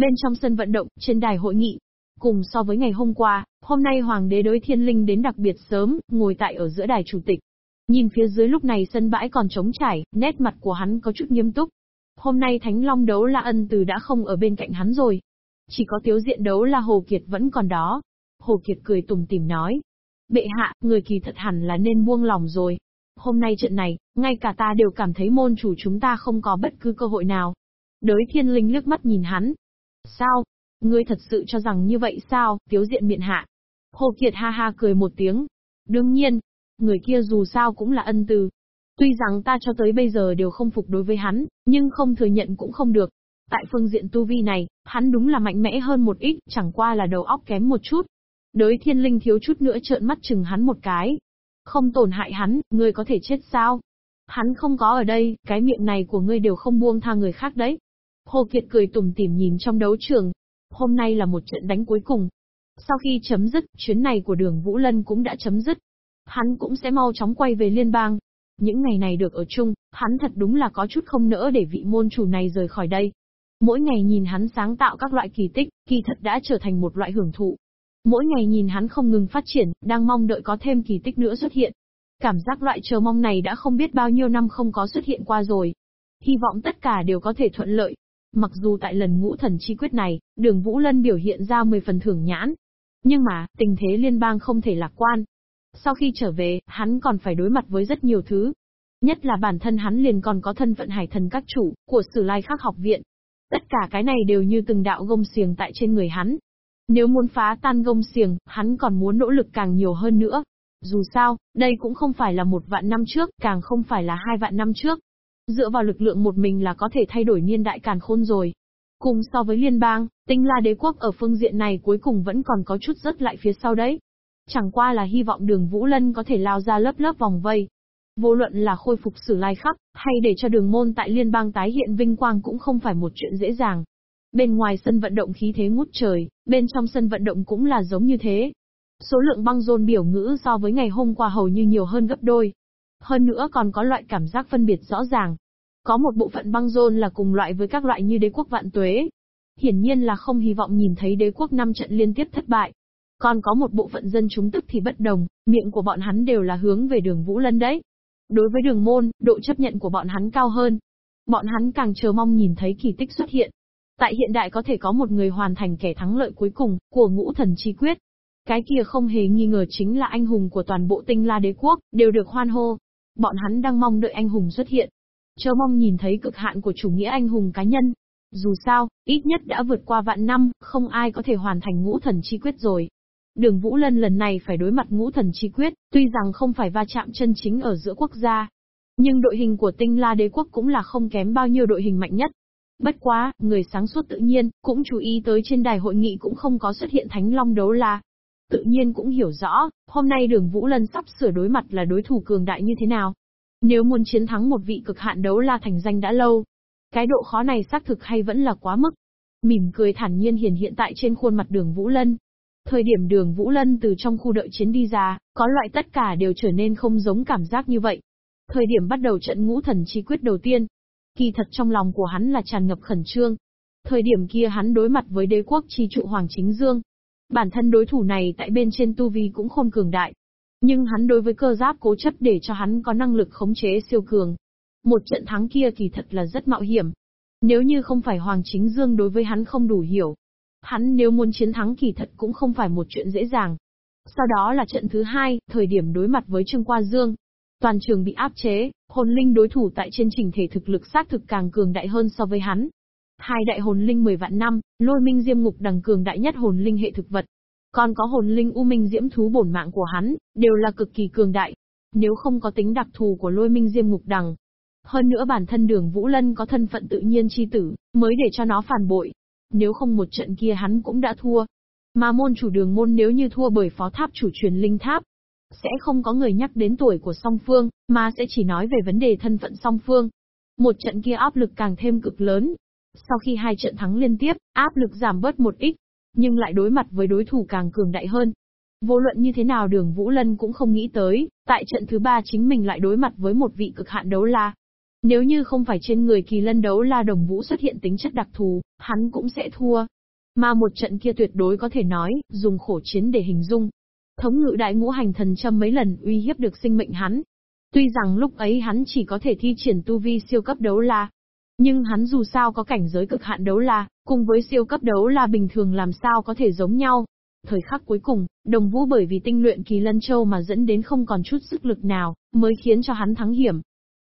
Bên trong sân vận động, trên đài hội nghị, cùng so với ngày hôm qua, hôm nay Hoàng đế đối thiên linh đến đặc biệt sớm, ngồi tại ở giữa đài chủ tịch. Nhìn phía dưới lúc này sân bãi còn trống trải, nét mặt của hắn có chút nghiêm túc. Hôm nay Thánh Long đấu la ân từ đã không ở bên cạnh hắn rồi. Chỉ có tiếu diện đấu là Hồ Kiệt vẫn còn đó. Hồ Kiệt cười tùng tỉm nói. Bệ hạ, người kỳ thật hẳn là nên buông lòng rồi. Hôm nay trận này, ngay cả ta đều cảm thấy môn chủ chúng ta không có bất cứ cơ hội nào. Đới thiên linh lướt mắt nhìn hắn. Sao? Ngươi thật sự cho rằng như vậy sao, tiếu diện miệng hạ? Hồ Kiệt ha ha cười một tiếng. Đương nhiên, người kia dù sao cũng là ân từ. Tuy rằng ta cho tới bây giờ đều không phục đối với hắn, nhưng không thừa nhận cũng không được. Tại phương diện tu vi này, hắn đúng là mạnh mẽ hơn một ít, chẳng qua là đầu óc kém một chút. Đới thiên linh thiếu chút nữa trợn mắt chừng hắn một cái. Không tổn hại hắn, ngươi có thể chết sao? Hắn không có ở đây, cái miệng này của ngươi đều không buông tha người khác đấy. Hồ Kiệt cười tủm tỉm nhìn trong đấu trường. Hôm nay là một trận đánh cuối cùng. Sau khi chấm dứt, chuyến này của đường Vũ Lân cũng đã chấm dứt. Hắn cũng sẽ mau chóng quay về liên bang. Những ngày này được ở chung, hắn thật đúng là có chút không nỡ để vị môn chủ này rời khỏi đây. Mỗi ngày nhìn hắn sáng tạo các loại kỳ tích, kỳ thật đã trở thành một loại hưởng thụ. Mỗi ngày nhìn hắn không ngừng phát triển, đang mong đợi có thêm kỳ tích nữa xuất hiện. Cảm giác loại chờ mong này đã không biết bao nhiêu năm không có xuất hiện qua rồi. Hy vọng tất cả đều có thể thuận lợi. Mặc dù tại lần ngũ thần chi quyết này, đường Vũ Lân biểu hiện ra 10 phần thưởng nhãn. Nhưng mà, tình thế liên bang không thể lạc quan. Sau khi trở về, hắn còn phải đối mặt với rất nhiều thứ. Nhất là bản thân hắn liền còn có thân phận hải thần các chủ, của sử lai khắc học viện. Tất cả cái này đều như từng đạo gông xiềng tại trên người hắn. Nếu muốn phá tan gông xiềng, hắn còn muốn nỗ lực càng nhiều hơn nữa. Dù sao, đây cũng không phải là một vạn năm trước, càng không phải là hai vạn năm trước. Dựa vào lực lượng một mình là có thể thay đổi niên đại càn khôn rồi. Cùng so với liên bang, tinh la đế quốc ở phương diện này cuối cùng vẫn còn có chút rất lại phía sau đấy. Chẳng qua là hy vọng đường Vũ Lân có thể lao ra lớp lớp vòng vây. Vô luận là khôi phục sử lai khắc, hay để cho đường môn tại liên bang tái hiện vinh quang cũng không phải một chuyện dễ dàng. Bên ngoài sân vận động khí thế ngút trời, bên trong sân vận động cũng là giống như thế. Số lượng băng rôn biểu ngữ so với ngày hôm qua hầu như nhiều hơn gấp đôi. Hơn nữa còn có loại cảm giác phân biệt rõ ràng. Có một bộ phận băng rôn là cùng loại với các loại như đế quốc vạn tuế. Hiển nhiên là không hy vọng nhìn thấy đế quốc năm trận liên tiếp thất bại. Còn có một bộ phận dân chúng tức thì bất đồng, miệng của bọn hắn đều là hướng về đường Vũ Lân đấy. Đối với đường môn, độ chấp nhận của bọn hắn cao hơn. Bọn hắn càng chờ mong nhìn thấy kỳ tích xuất hiện. Tại hiện đại có thể có một người hoàn thành kẻ thắng lợi cuối cùng, của ngũ thần chi quyết. Cái kia không hề nghi ngờ chính là anh hùng của toàn bộ tinh la đế quốc, đều được hoan hô. Bọn hắn đang mong đợi anh hùng xuất hiện. Chờ mong nhìn thấy cực hạn của chủ nghĩa anh hùng cá nhân. Dù sao, ít nhất đã vượt qua vạn năm, không ai có thể hoàn thành ngũ thần chi quyết rồi. Đường Vũ Lân lần này phải đối mặt ngũ thần chi quyết, tuy rằng không phải va chạm chân chính ở giữa quốc gia. Nhưng đội hình của tinh la đế quốc cũng là không kém bao nhiêu đội hình mạnh nhất. Bất quá, người sáng suốt tự nhiên, cũng chú ý tới trên đài hội nghị cũng không có xuất hiện Thánh Long đấu la. Tự nhiên cũng hiểu rõ, hôm nay đường Vũ Lân sắp sửa đối mặt là đối thủ cường đại như thế nào. Nếu muốn chiến thắng một vị cực hạn đấu la thành danh đã lâu, cái độ khó này xác thực hay vẫn là quá mức. Mỉm cười thản nhiên hiển hiện tại trên khuôn mặt đường Vũ Lân. Thời điểm đường Vũ Lân từ trong khu đợi chiến đi ra, có loại tất cả đều trở nên không giống cảm giác như vậy. Thời điểm bắt đầu trận ngũ thần chi quyết đầu tiên, Kỳ thật trong lòng của hắn là tràn ngập khẩn trương. Thời điểm kia hắn đối mặt với đế quốc chi trụ Hoàng Chính Dương. Bản thân đối thủ này tại bên trên tu vi cũng không cường đại. Nhưng hắn đối với cơ giáp cố chấp để cho hắn có năng lực khống chế siêu cường. Một trận thắng kia kỳ thật là rất mạo hiểm. Nếu như không phải Hoàng Chính Dương đối với hắn không đủ hiểu. Hắn nếu muốn chiến thắng kỳ thật cũng không phải một chuyện dễ dàng. Sau đó là trận thứ hai, thời điểm đối mặt với Trương Qua Dương. Toàn trường bị áp chế, hồn linh đối thủ tại trên trình thể thực lực xác thực càng cường đại hơn so với hắn. Hai đại hồn linh 10 vạn năm, lôi minh diêm ngục đằng cường đại nhất hồn linh hệ thực vật. Còn có hồn linh u minh diễm thú bổn mạng của hắn, đều là cực kỳ cường đại. Nếu không có tính đặc thù của lôi minh diêm ngục đằng. Hơn nữa bản thân đường Vũ Lân có thân phận tự nhiên chi tử, mới để cho nó phản bội. Nếu không một trận kia hắn cũng đã thua. Mà môn chủ đường môn nếu như thua bởi phó tháp chủ truyền linh tháp, sẽ không có người nhắc đến tuổi của song phương, mà sẽ chỉ nói về vấn đề thân phận song phương. Một trận kia áp lực càng thêm cực lớn. Sau khi hai trận thắng liên tiếp, áp lực giảm bớt một ít, nhưng lại đối mặt với đối thủ càng cường đại hơn. Vô luận như thế nào đường Vũ Lân cũng không nghĩ tới, tại trận thứ ba chính mình lại đối mặt với một vị cực hạn đấu la. Nếu như không phải trên người kỳ lân đấu la đồng vũ xuất hiện tính chất đặc thù, hắn cũng sẽ thua. Mà một trận kia tuyệt đối có thể nói, dùng khổ chiến để hình dung. Thống ngự đại ngũ hành thần châm mấy lần uy hiếp được sinh mệnh hắn. Tuy rằng lúc ấy hắn chỉ có thể thi triển tu vi siêu cấp đấu la. Nhưng hắn dù sao có cảnh giới cực hạn đấu la, cùng với siêu cấp đấu la bình thường làm sao có thể giống nhau. Thời khắc cuối cùng, đồng vũ bởi vì tinh luyện kỳ lân châu mà dẫn đến không còn chút sức lực nào, mới khiến cho hắn thắng hiểm.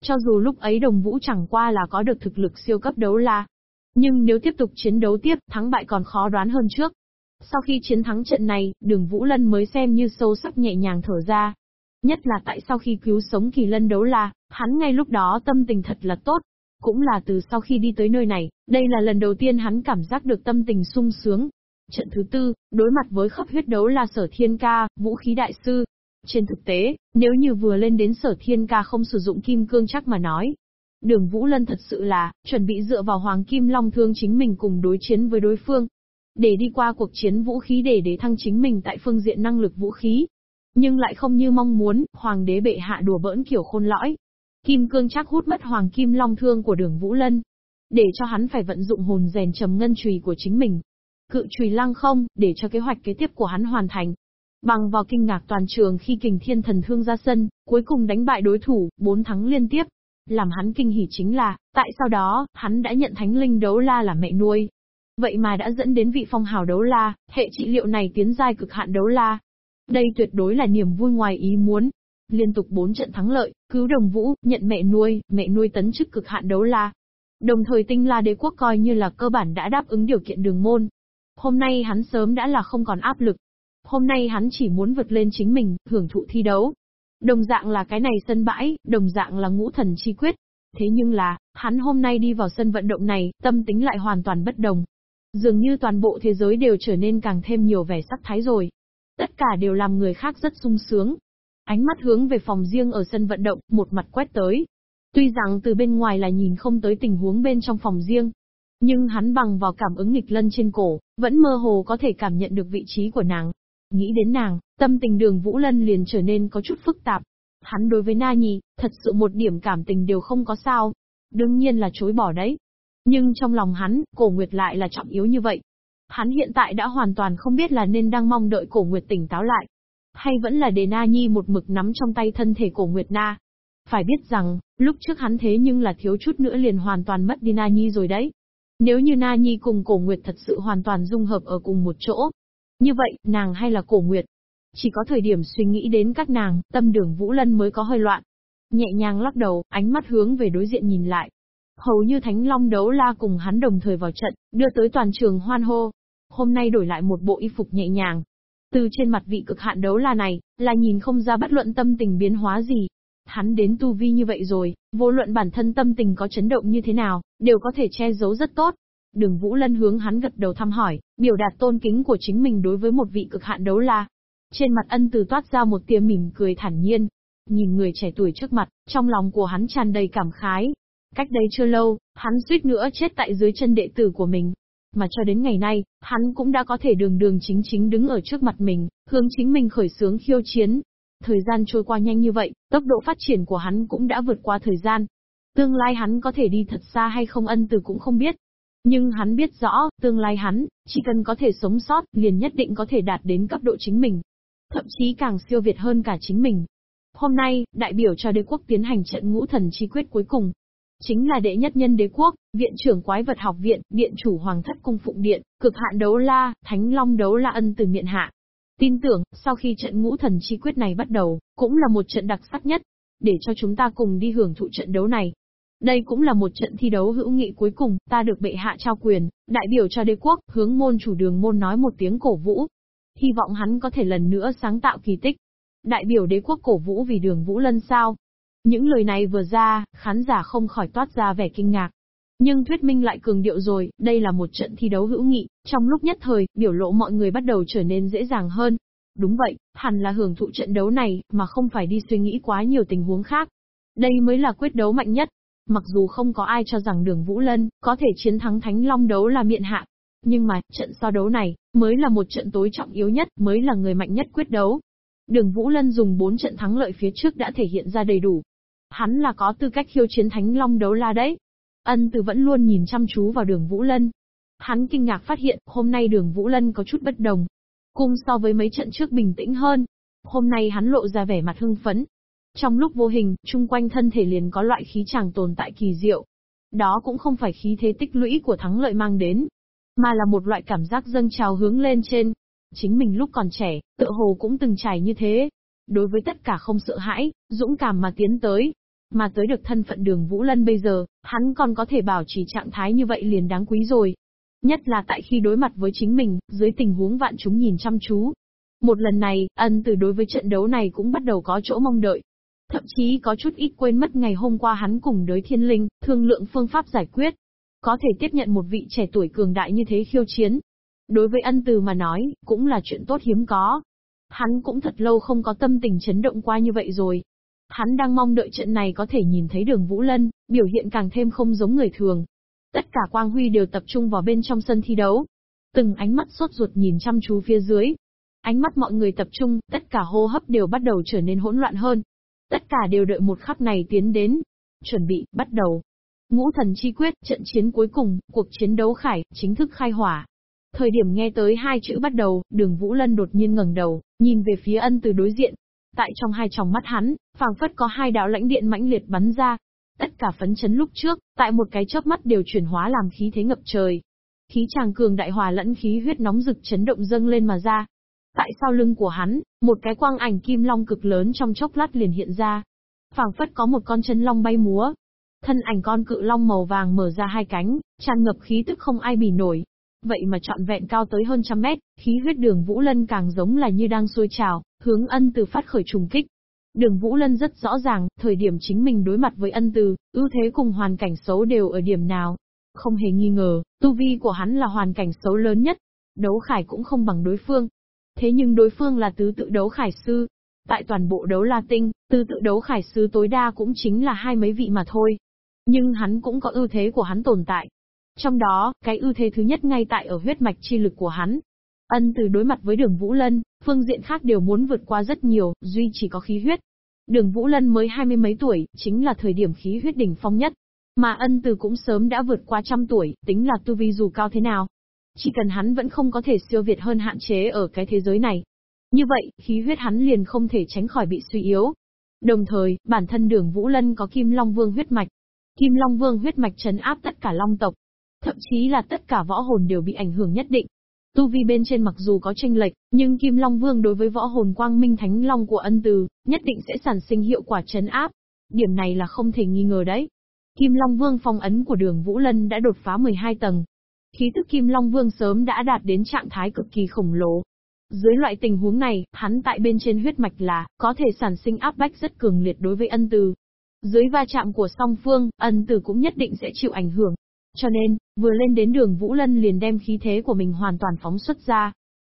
Cho dù lúc ấy đồng vũ chẳng qua là có được thực lực siêu cấp đấu la. Nhưng nếu tiếp tục chiến đấu tiếp, thắng bại còn khó đoán hơn trước. Sau khi chiến thắng trận này, đường Vũ Lân mới xem như sâu sắc nhẹ nhàng thở ra. Nhất là tại sau khi cứu sống kỳ lân đấu la, hắn ngay lúc đó tâm tình thật là tốt. Cũng là từ sau khi đi tới nơi này, đây là lần đầu tiên hắn cảm giác được tâm tình sung sướng. Trận thứ tư, đối mặt với khắp huyết đấu là sở thiên ca, vũ khí đại sư, trên thực tế, nếu như vừa lên đến sở thiên ca không sử dụng kim cương chắc mà nói. Đường Vũ Lân thật sự là, chuẩn bị dựa vào Hoàng Kim Long Thương chính mình cùng đối chiến với đối phương. Để đi qua cuộc chiến vũ khí để để thăng chính mình tại phương diện năng lực vũ khí. Nhưng lại không như mong muốn, Hoàng đế bệ hạ đùa bỡn kiểu khôn lõi. Kim cương chắc hút mất Hoàng Kim Long Thương của đường Vũ Lân. Để cho hắn phải vận dụng hồn rèn trầm ngân trùy của chính mình. Cự trùy lăng không, để cho kế hoạch kế tiếp của hắn hoàn thành. Bằng vào kinh ngạc toàn trường khi kình thiên thần thương ra sân, cuối cùng đánh bại đối thủ, bốn thắng liên tiếp. Làm hắn kinh hỉ chính là, tại sau đó, hắn đã nhận thánh linh đấu la là mẹ nuôi. Vậy mà đã dẫn đến vị phong hào đấu la, hệ trị liệu này tiến giai cực hạn đấu la. Đây tuyệt đối là niềm vui ngoài ý muốn. Liên tục bốn trận thắng lợi, cứu đồng vũ, nhận mẹ nuôi, mẹ nuôi tấn chức cực hạn đấu la. Đồng thời tinh la đế quốc coi như là cơ bản đã đáp ứng điều kiện đường môn. Hôm nay hắn sớm đã là không còn áp lực, Hôm nay hắn chỉ muốn vượt lên chính mình, hưởng thụ thi đấu. Đồng dạng là cái này sân bãi, đồng dạng là ngũ thần chi quyết. Thế nhưng là, hắn hôm nay đi vào sân vận động này, tâm tính lại hoàn toàn bất đồng. Dường như toàn bộ thế giới đều trở nên càng thêm nhiều vẻ sắc thái rồi. Tất cả đều làm người khác rất sung sướng. Ánh mắt hướng về phòng riêng ở sân vận động, một mặt quét tới. Tuy rằng từ bên ngoài là nhìn không tới tình huống bên trong phòng riêng, nhưng hắn bằng vào cảm ứng nghịch lân trên cổ, vẫn mơ hồ có thể cảm nhận được vị trí của nàng. Nghĩ đến nàng, tâm tình đường Vũ Lân liền trở nên có chút phức tạp. Hắn đối với Na Nhi, thật sự một điểm cảm tình đều không có sao. Đương nhiên là chối bỏ đấy. Nhưng trong lòng hắn, cổ nguyệt lại là trọng yếu như vậy. Hắn hiện tại đã hoàn toàn không biết là nên đang mong đợi cổ nguyệt tỉnh táo lại. Hay vẫn là để Na Nhi một mực nắm trong tay thân thể cổ nguyệt Na. Phải biết rằng, lúc trước hắn thế nhưng là thiếu chút nữa liền hoàn toàn mất đi Na Nhi rồi đấy. Nếu như Na Nhi cùng cổ nguyệt thật sự hoàn toàn dung hợp ở cùng một chỗ, như vậy, nàng hay là cổ nguyệt? Chỉ có thời điểm suy nghĩ đến các nàng, tâm đường Vũ Lân mới có hơi loạn. Nhẹ nhàng lắc đầu, ánh mắt hướng về đối diện nhìn lại. Hầu như Thánh Long đấu la cùng hắn đồng thời vào trận, đưa tới toàn trường hoan hô. Hôm nay đổi lại một bộ y phục nhẹ nhàng. Từ trên mặt vị cực hạn đấu la này, là nhìn không ra bất luận tâm tình biến hóa gì. Hắn đến tu vi như vậy rồi, vô luận bản thân tâm tình có chấn động như thế nào, đều có thể che giấu rất tốt. Đường Vũ Lân hướng hắn gật đầu thăm hỏi, biểu đạt tôn kính của chính mình đối với một vị cực hạn đấu la. Trên mặt ân từ toát ra một tia mỉm cười thản nhiên. Nhìn người trẻ tuổi trước mặt, trong lòng của hắn tràn đầy cảm khái. Cách đây chưa lâu, hắn suýt nữa chết tại dưới chân đệ tử của mình. Mà cho đến ngày nay, hắn cũng đã có thể đường đường chính chính đứng ở trước mặt mình, hướng chính mình khởi sướng khiêu chiến. Thời gian trôi qua nhanh như vậy, tốc độ phát triển của hắn cũng đã vượt qua thời gian. Tương lai hắn có thể đi thật xa hay không ân từ cũng không biết, nhưng hắn biết rõ, tương lai hắn, chỉ cần có thể sống sót, liền nhất định có thể đạt đến cấp độ chính mình. Thậm chí càng siêu việt hơn cả chính mình. Hôm nay, đại biểu cho đế quốc tiến hành trận ngũ thần chi quyết cuối cùng. Chính là đệ nhất nhân đế quốc, viện trưởng quái vật học viện, điện chủ hoàng thất cung phụng điện, cực hạn đấu la, thánh long đấu la ân từ miện hạ. Tin tưởng, sau khi trận ngũ thần chi quyết này bắt đầu, cũng là một trận đặc sắc nhất. Để cho chúng ta cùng đi hưởng thụ trận đấu này. Đây cũng là một trận thi đấu hữu nghị cuối cùng, ta được bệ hạ trao quyền, đại biểu cho đế quốc, hướng môn chủ đường môn nói một tiếng cổ vũ. Hy vọng hắn có thể lần nữa sáng tạo kỳ tích. Đại biểu đế quốc cổ vũ vì đường vũ lân sao. Những lời này vừa ra, khán giả không khỏi toát ra vẻ kinh ngạc. Nhưng thuyết minh lại cường điệu rồi, đây là một trận thi đấu hữu nghị, trong lúc nhất thời, biểu lộ mọi người bắt đầu trở nên dễ dàng hơn. Đúng vậy, hẳn là hưởng thụ trận đấu này, mà không phải đi suy nghĩ quá nhiều tình huống khác. Đây mới là quyết đấu mạnh nhất, Mặc dù không có ai cho rằng đường Vũ Lân có thể chiến thắng Thánh Long đấu là miệng hạ. Nhưng mà, trận so đấu này, mới là một trận tối trọng yếu nhất, mới là người mạnh nhất quyết đấu. Đường Vũ Lân dùng 4 trận thắng lợi phía trước đã thể hiện ra đầy đủ. Hắn là có tư cách khiêu chiến thánh long đấu la đấy. Ân từ vẫn luôn nhìn chăm chú vào đường Vũ Lân. Hắn kinh ngạc phát hiện, hôm nay đường Vũ Lân có chút bất đồng. Cung so với mấy trận trước bình tĩnh hơn. Hôm nay hắn lộ ra vẻ mặt hưng phấn. Trong lúc vô hình, chung quanh thân thể liền có loại khí chàng tồn tại kỳ diệu. Đó cũng không phải khí thế tích lũy của thắng lợi mang đến, mà là một loại cảm giác dâng trào hướng lên trên. Chính mình lúc còn trẻ, tự hồ cũng từng trải như thế. Đối với tất cả không sợ hãi, dũng cảm mà tiến tới. Mà tới được thân phận đường Vũ Lân bây giờ, hắn còn có thể bảo trì trạng thái như vậy liền đáng quý rồi. Nhất là tại khi đối mặt với chính mình, dưới tình huống vạn chúng nhìn chăm chú. Một lần này, ân từ đối với trận đấu này cũng bắt đầu có chỗ mong đợi. Thậm chí có chút ít quên mất ngày hôm qua hắn cùng đới thiên linh, thương lượng phương pháp giải quyết. Có thể tiếp nhận một vị trẻ tuổi cường đại như thế khiêu chiến. Đối với ân từ mà nói, cũng là chuyện tốt hiếm có. Hắn cũng thật lâu không có tâm tình chấn động qua như vậy rồi. Hắn đang mong đợi trận này có thể nhìn thấy đường Vũ Lân, biểu hiện càng thêm không giống người thường. Tất cả quang huy đều tập trung vào bên trong sân thi đấu. Từng ánh mắt sốt ruột nhìn chăm chú phía dưới. Ánh mắt mọi người tập trung, tất cả hô hấp đều bắt đầu trở nên hỗn loạn hơn. Tất cả đều đợi một khắc này tiến đến. Chuẩn bị, bắt đầu. Ngũ thần chi quyết, trận chiến cuối cùng, cuộc chiến đấu khải, chính thức khai hỏa. Thời điểm nghe tới hai chữ bắt đầu, đường Vũ Lân đột nhiên ngẩng đầu, nhìn về phía ân từ đối diện. Tại trong hai tròng mắt hắn, phảng phất có hai đạo lãnh điện mãnh liệt bắn ra. Tất cả phấn chấn lúc trước, tại một cái chớp mắt đều chuyển hóa làm khí thế ngập trời. Khí chàng cường đại hòa lẫn khí huyết nóng rực chấn động dâng lên mà ra. Tại sau lưng của hắn, một cái quang ảnh kim long cực lớn trong chốc lát liền hiện ra. phảng phất có một con chân long bay múa, Thân ảnh con cự long màu vàng mở ra hai cánh, tràn ngập khí tức không ai bì nổi. Vậy mà trọn vẹn cao tới hơn trăm mét, khí huyết đường Vũ Lân càng giống là như đang sôi trào, hướng ân từ phát khởi trùng kích. Đường Vũ Lân rất rõ ràng, thời điểm chính mình đối mặt với ân từ, ưu thế cùng hoàn cảnh xấu đều ở điểm nào. Không hề nghi ngờ, tu vi của hắn là hoàn cảnh xấu lớn nhất. Đấu khải cũng không bằng đối phương. Thế nhưng đối phương là tứ tự đấu khải sư. Tại toàn bộ đấu La Tinh, tứ tự đấu khải sư tối đa cũng chính là hai mấy vị mà thôi. Nhưng hắn cũng có ưu thế của hắn tồn tại. Trong đó, cái ưu thế thứ nhất ngay tại ở huyết mạch chi lực của hắn. Ân từ đối mặt với đường Vũ Lân, phương diện khác đều muốn vượt qua rất nhiều, duy chỉ có khí huyết. Đường Vũ Lân mới hai mươi mấy tuổi, chính là thời điểm khí huyết đỉnh phong nhất. Mà ân từ cũng sớm đã vượt qua trăm tuổi, tính là tu vi dù cao thế nào. Chỉ cần hắn vẫn không có thể siêu việt hơn hạn chế ở cái thế giới này. Như vậy, khí huyết hắn liền không thể tránh khỏi bị suy yếu. Đồng thời, bản thân đường Vũ Lân có Kim Long Vương huyết mạch, Kim Long Vương huyết mạch chấn áp tất cả long tộc. Thậm chí là tất cả võ hồn đều bị ảnh hưởng nhất định. Tu vi bên trên mặc dù có tranh lệch, nhưng Kim Long Vương đối với võ hồn quang minh thánh long của ân từ, nhất định sẽ sản sinh hiệu quả chấn áp. Điểm này là không thể nghi ngờ đấy. Kim Long Vương phong ấn của đường Vũ Lân đã đột phá 12 tầng. Khí tức Kim Long Vương sớm đã đạt đến trạng thái cực kỳ khổng lồ. Dưới loại tình huống này, hắn tại bên trên huyết mạch là, có thể sản sinh áp bách rất cường liệt đối với ân từ. Dưới va chạm của song phương, ân Từ cũng nhất định sẽ chịu ảnh hưởng. Cho nên, vừa lên đến đường Vũ Lân liền đem khí thế của mình hoàn toàn phóng xuất ra.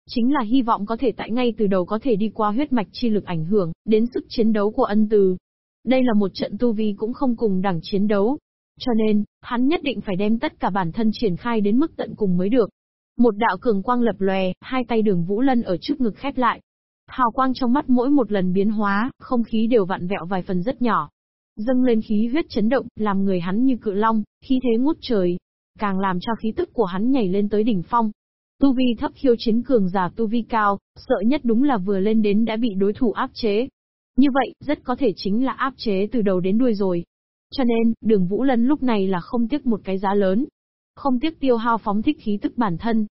Chính là hy vọng có thể tại ngay từ đầu có thể đi qua huyết mạch chi lực ảnh hưởng, đến sức chiến đấu của ân từ. Đây là một trận tu vi cũng không cùng đẳng chiến đấu. Cho nên, hắn nhất định phải đem tất cả bản thân triển khai đến mức tận cùng mới được. Một đạo cường quang lập lòe, hai tay đường Vũ Lân ở trước ngực khép lại. Hào quang trong mắt mỗi một lần biến hóa, không khí đều vặn vẹo vài phần rất nhỏ dâng lên khí huyết chấn động, làm người hắn như cự long, khí thế ngút trời, càng làm cho khí tức của hắn nhảy lên tới đỉnh phong. Tu vi thấp khiêu chiến cường giả tu vi cao, sợ nhất đúng là vừa lên đến đã bị đối thủ áp chế. Như vậy, rất có thể chính là áp chế từ đầu đến đuôi rồi. Cho nên, đường Vũ Lân lúc này là không tiếc một cái giá lớn. Không tiếc tiêu hao phóng thích khí tức bản thân.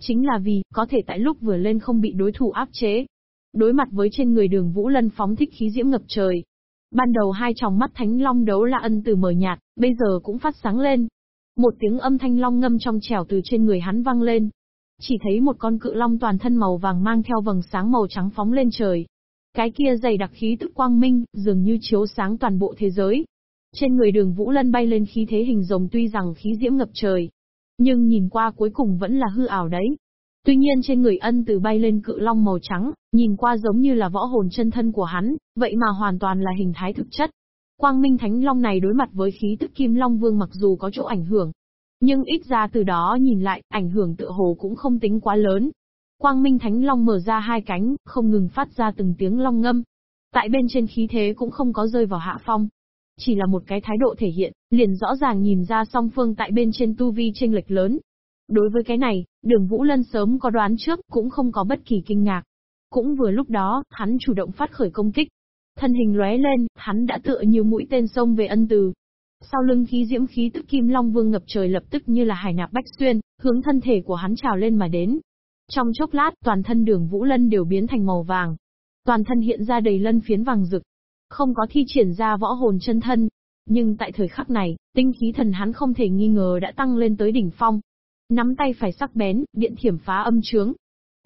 Chính là vì, có thể tại lúc vừa lên không bị đối thủ áp chế. Đối mặt với trên người đường Vũ Lân phóng thích khí diễm ngập trời, Ban đầu hai tròng mắt thánh long đấu la ân từ mờ nhạt, bây giờ cũng phát sáng lên. Một tiếng âm thanh long ngâm trong trẻo từ trên người hắn vang lên. Chỉ thấy một con cự long toàn thân màu vàng mang theo vầng sáng màu trắng phóng lên trời. Cái kia dày đặc khí tức quang minh, dường như chiếu sáng toàn bộ thế giới. Trên người đường Vũ Lân bay lên khí thế hình rồng tuy rằng khí diễm ngập trời. Nhưng nhìn qua cuối cùng vẫn là hư ảo đấy. Tuy nhiên trên người ân từ bay lên cự long màu trắng, nhìn qua giống như là võ hồn chân thân của hắn, vậy mà hoàn toàn là hình thái thực chất. Quang Minh Thánh Long này đối mặt với khí tức Kim Long Vương mặc dù có chỗ ảnh hưởng, nhưng ít ra từ đó nhìn lại, ảnh hưởng tựa hồ cũng không tính quá lớn. Quang Minh Thánh Long mở ra hai cánh, không ngừng phát ra từng tiếng long ngâm. Tại bên trên khí thế cũng không có rơi vào hạ phong. Chỉ là một cái thái độ thể hiện, liền rõ ràng nhìn ra song phương tại bên trên tu vi chênh lệch lớn. Đối với cái này, đường Vũ Lân sớm có đoán trước, cũng không có bất kỳ kinh ngạc. Cũng vừa lúc đó, hắn chủ động phát khởi công kích. Thân hình lóe lên, hắn đã tựa như mũi tên sông về ân từ. Sau lưng khí diễm khí tức kim long vương ngập trời lập tức như là hải nạp bách xuyên, hướng thân thể của hắn trào lên mà đến. Trong chốc lát, toàn thân đường Vũ Lân đều biến thành màu vàng. Toàn thân hiện ra đầy lân phiến vàng rực. Không có thi triển ra võ hồn chân thân. Nhưng tại thời khắc này, tinh khí thần hắn không thể nghi ngờ đã tăng lên tới đỉnh phong. Nắm tay phải sắc bén, điện thiểm phá âm trướng,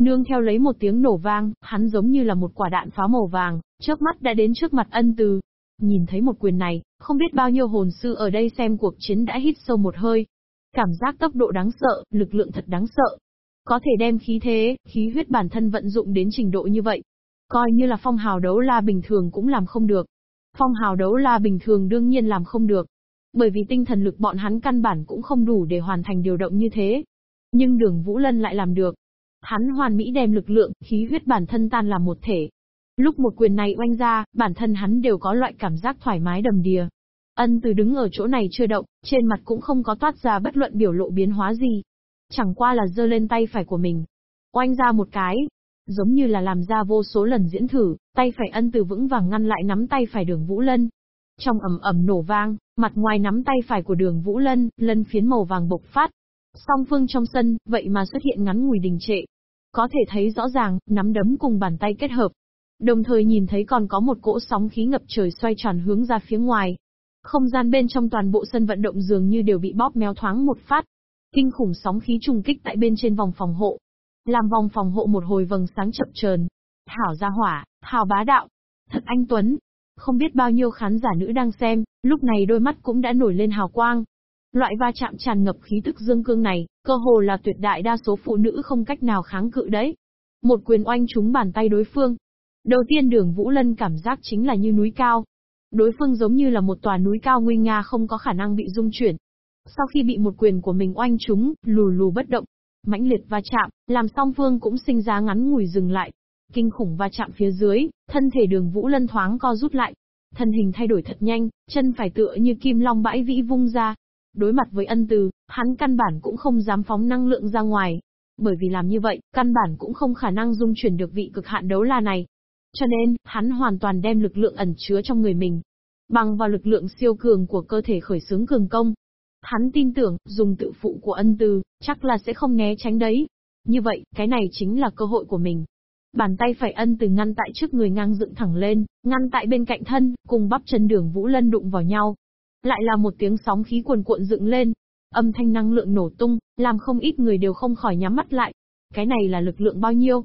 Nương theo lấy một tiếng nổ vang, hắn giống như là một quả đạn pháo màu vàng, trước mắt đã đến trước mặt ân từ. Nhìn thấy một quyền này, không biết bao nhiêu hồn sư ở đây xem cuộc chiến đã hít sâu một hơi. Cảm giác tốc độ đáng sợ, lực lượng thật đáng sợ. Có thể đem khí thế, khí huyết bản thân vận dụng đến trình độ như vậy. Coi như là phong hào đấu la bình thường cũng làm không được. Phong hào đấu la bình thường đương nhiên làm không được. Bởi vì tinh thần lực bọn hắn căn bản cũng không đủ để hoàn thành điều động như thế. Nhưng đường Vũ Lân lại làm được. Hắn hoàn mỹ đem lực lượng, khí huyết bản thân tan làm một thể. Lúc một quyền này oanh ra, bản thân hắn đều có loại cảm giác thoải mái đầm đìa. Ân từ đứng ở chỗ này chưa động, trên mặt cũng không có toát ra bất luận biểu lộ biến hóa gì. Chẳng qua là giơ lên tay phải của mình. Oanh ra một cái. Giống như là làm ra vô số lần diễn thử, tay phải ân từ vững vàng ngăn lại nắm tay phải đường Vũ Lân. Trong ầm ầm nổ vang, mặt ngoài nắm tay phải của đường Vũ Lân, lân phiến màu vàng bộc phát, Song phương trong sân, vậy mà xuất hiện ngắn ngủi đình trệ. Có thể thấy rõ ràng, nắm đấm cùng bàn tay kết hợp. Đồng thời nhìn thấy còn có một cỗ sóng khí ngập trời xoay tròn hướng ra phía ngoài. Không gian bên trong toàn bộ sân vận động dường như đều bị bóp méo thoáng một phát. Kinh khủng sóng khí trùng kích tại bên trên vòng phòng hộ. Làm vòng phòng hộ một hồi vầng sáng chậm chờn. Hảo gia hỏa, Thảo bá đạo. Thật anh Tuấn. Không biết bao nhiêu khán giả nữ đang xem, lúc này đôi mắt cũng đã nổi lên hào quang. Loại va chạm tràn ngập khí tức dương cương này, cơ hồ là tuyệt đại đa số phụ nữ không cách nào kháng cự đấy. Một quyền oanh trúng bàn tay đối phương. Đầu tiên đường Vũ Lân cảm giác chính là như núi cao. Đối phương giống như là một tòa núi cao nguy nga không có khả năng bị rung chuyển. Sau khi bị một quyền của mình oanh trúng, lù lù bất động, mãnh liệt va chạm, làm song phương cũng sinh ra ngắn ngủi dừng lại. Kinh khủng va chạm phía dưới, thân thể đường Vũ Lân thoáng co rút lại. Thân hình thay đổi thật nhanh, chân phải tựa như kim long bãi vĩ vung ra, Đối mặt với ân từ, hắn căn bản cũng không dám phóng năng lượng ra ngoài. Bởi vì làm như vậy, căn bản cũng không khả năng dung chuyển được vị cực hạn đấu la này. Cho nên, hắn hoàn toàn đem lực lượng ẩn chứa trong người mình. Bằng vào lực lượng siêu cường của cơ thể khởi xướng cường công. Hắn tin tưởng, dùng tự phụ của ân từ, chắc là sẽ không né tránh đấy. Như vậy, cái này chính là cơ hội của mình. Bàn tay phải ân từ ngăn tại trước người ngang dựng thẳng lên, ngăn tại bên cạnh thân, cùng bắp chân đường Vũ Lân đụng vào nhau. Lại là một tiếng sóng khí cuồn cuộn dựng lên. Âm thanh năng lượng nổ tung, làm không ít người đều không khỏi nhắm mắt lại. Cái này là lực lượng bao nhiêu?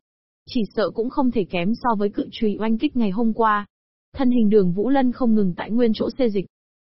Chỉ sợ cũng không thể kém so với cự trùy oanh kích ngày hôm qua. Thân hình đường Vũ Lân không ngừng tại nguyên chỗ xê dịch.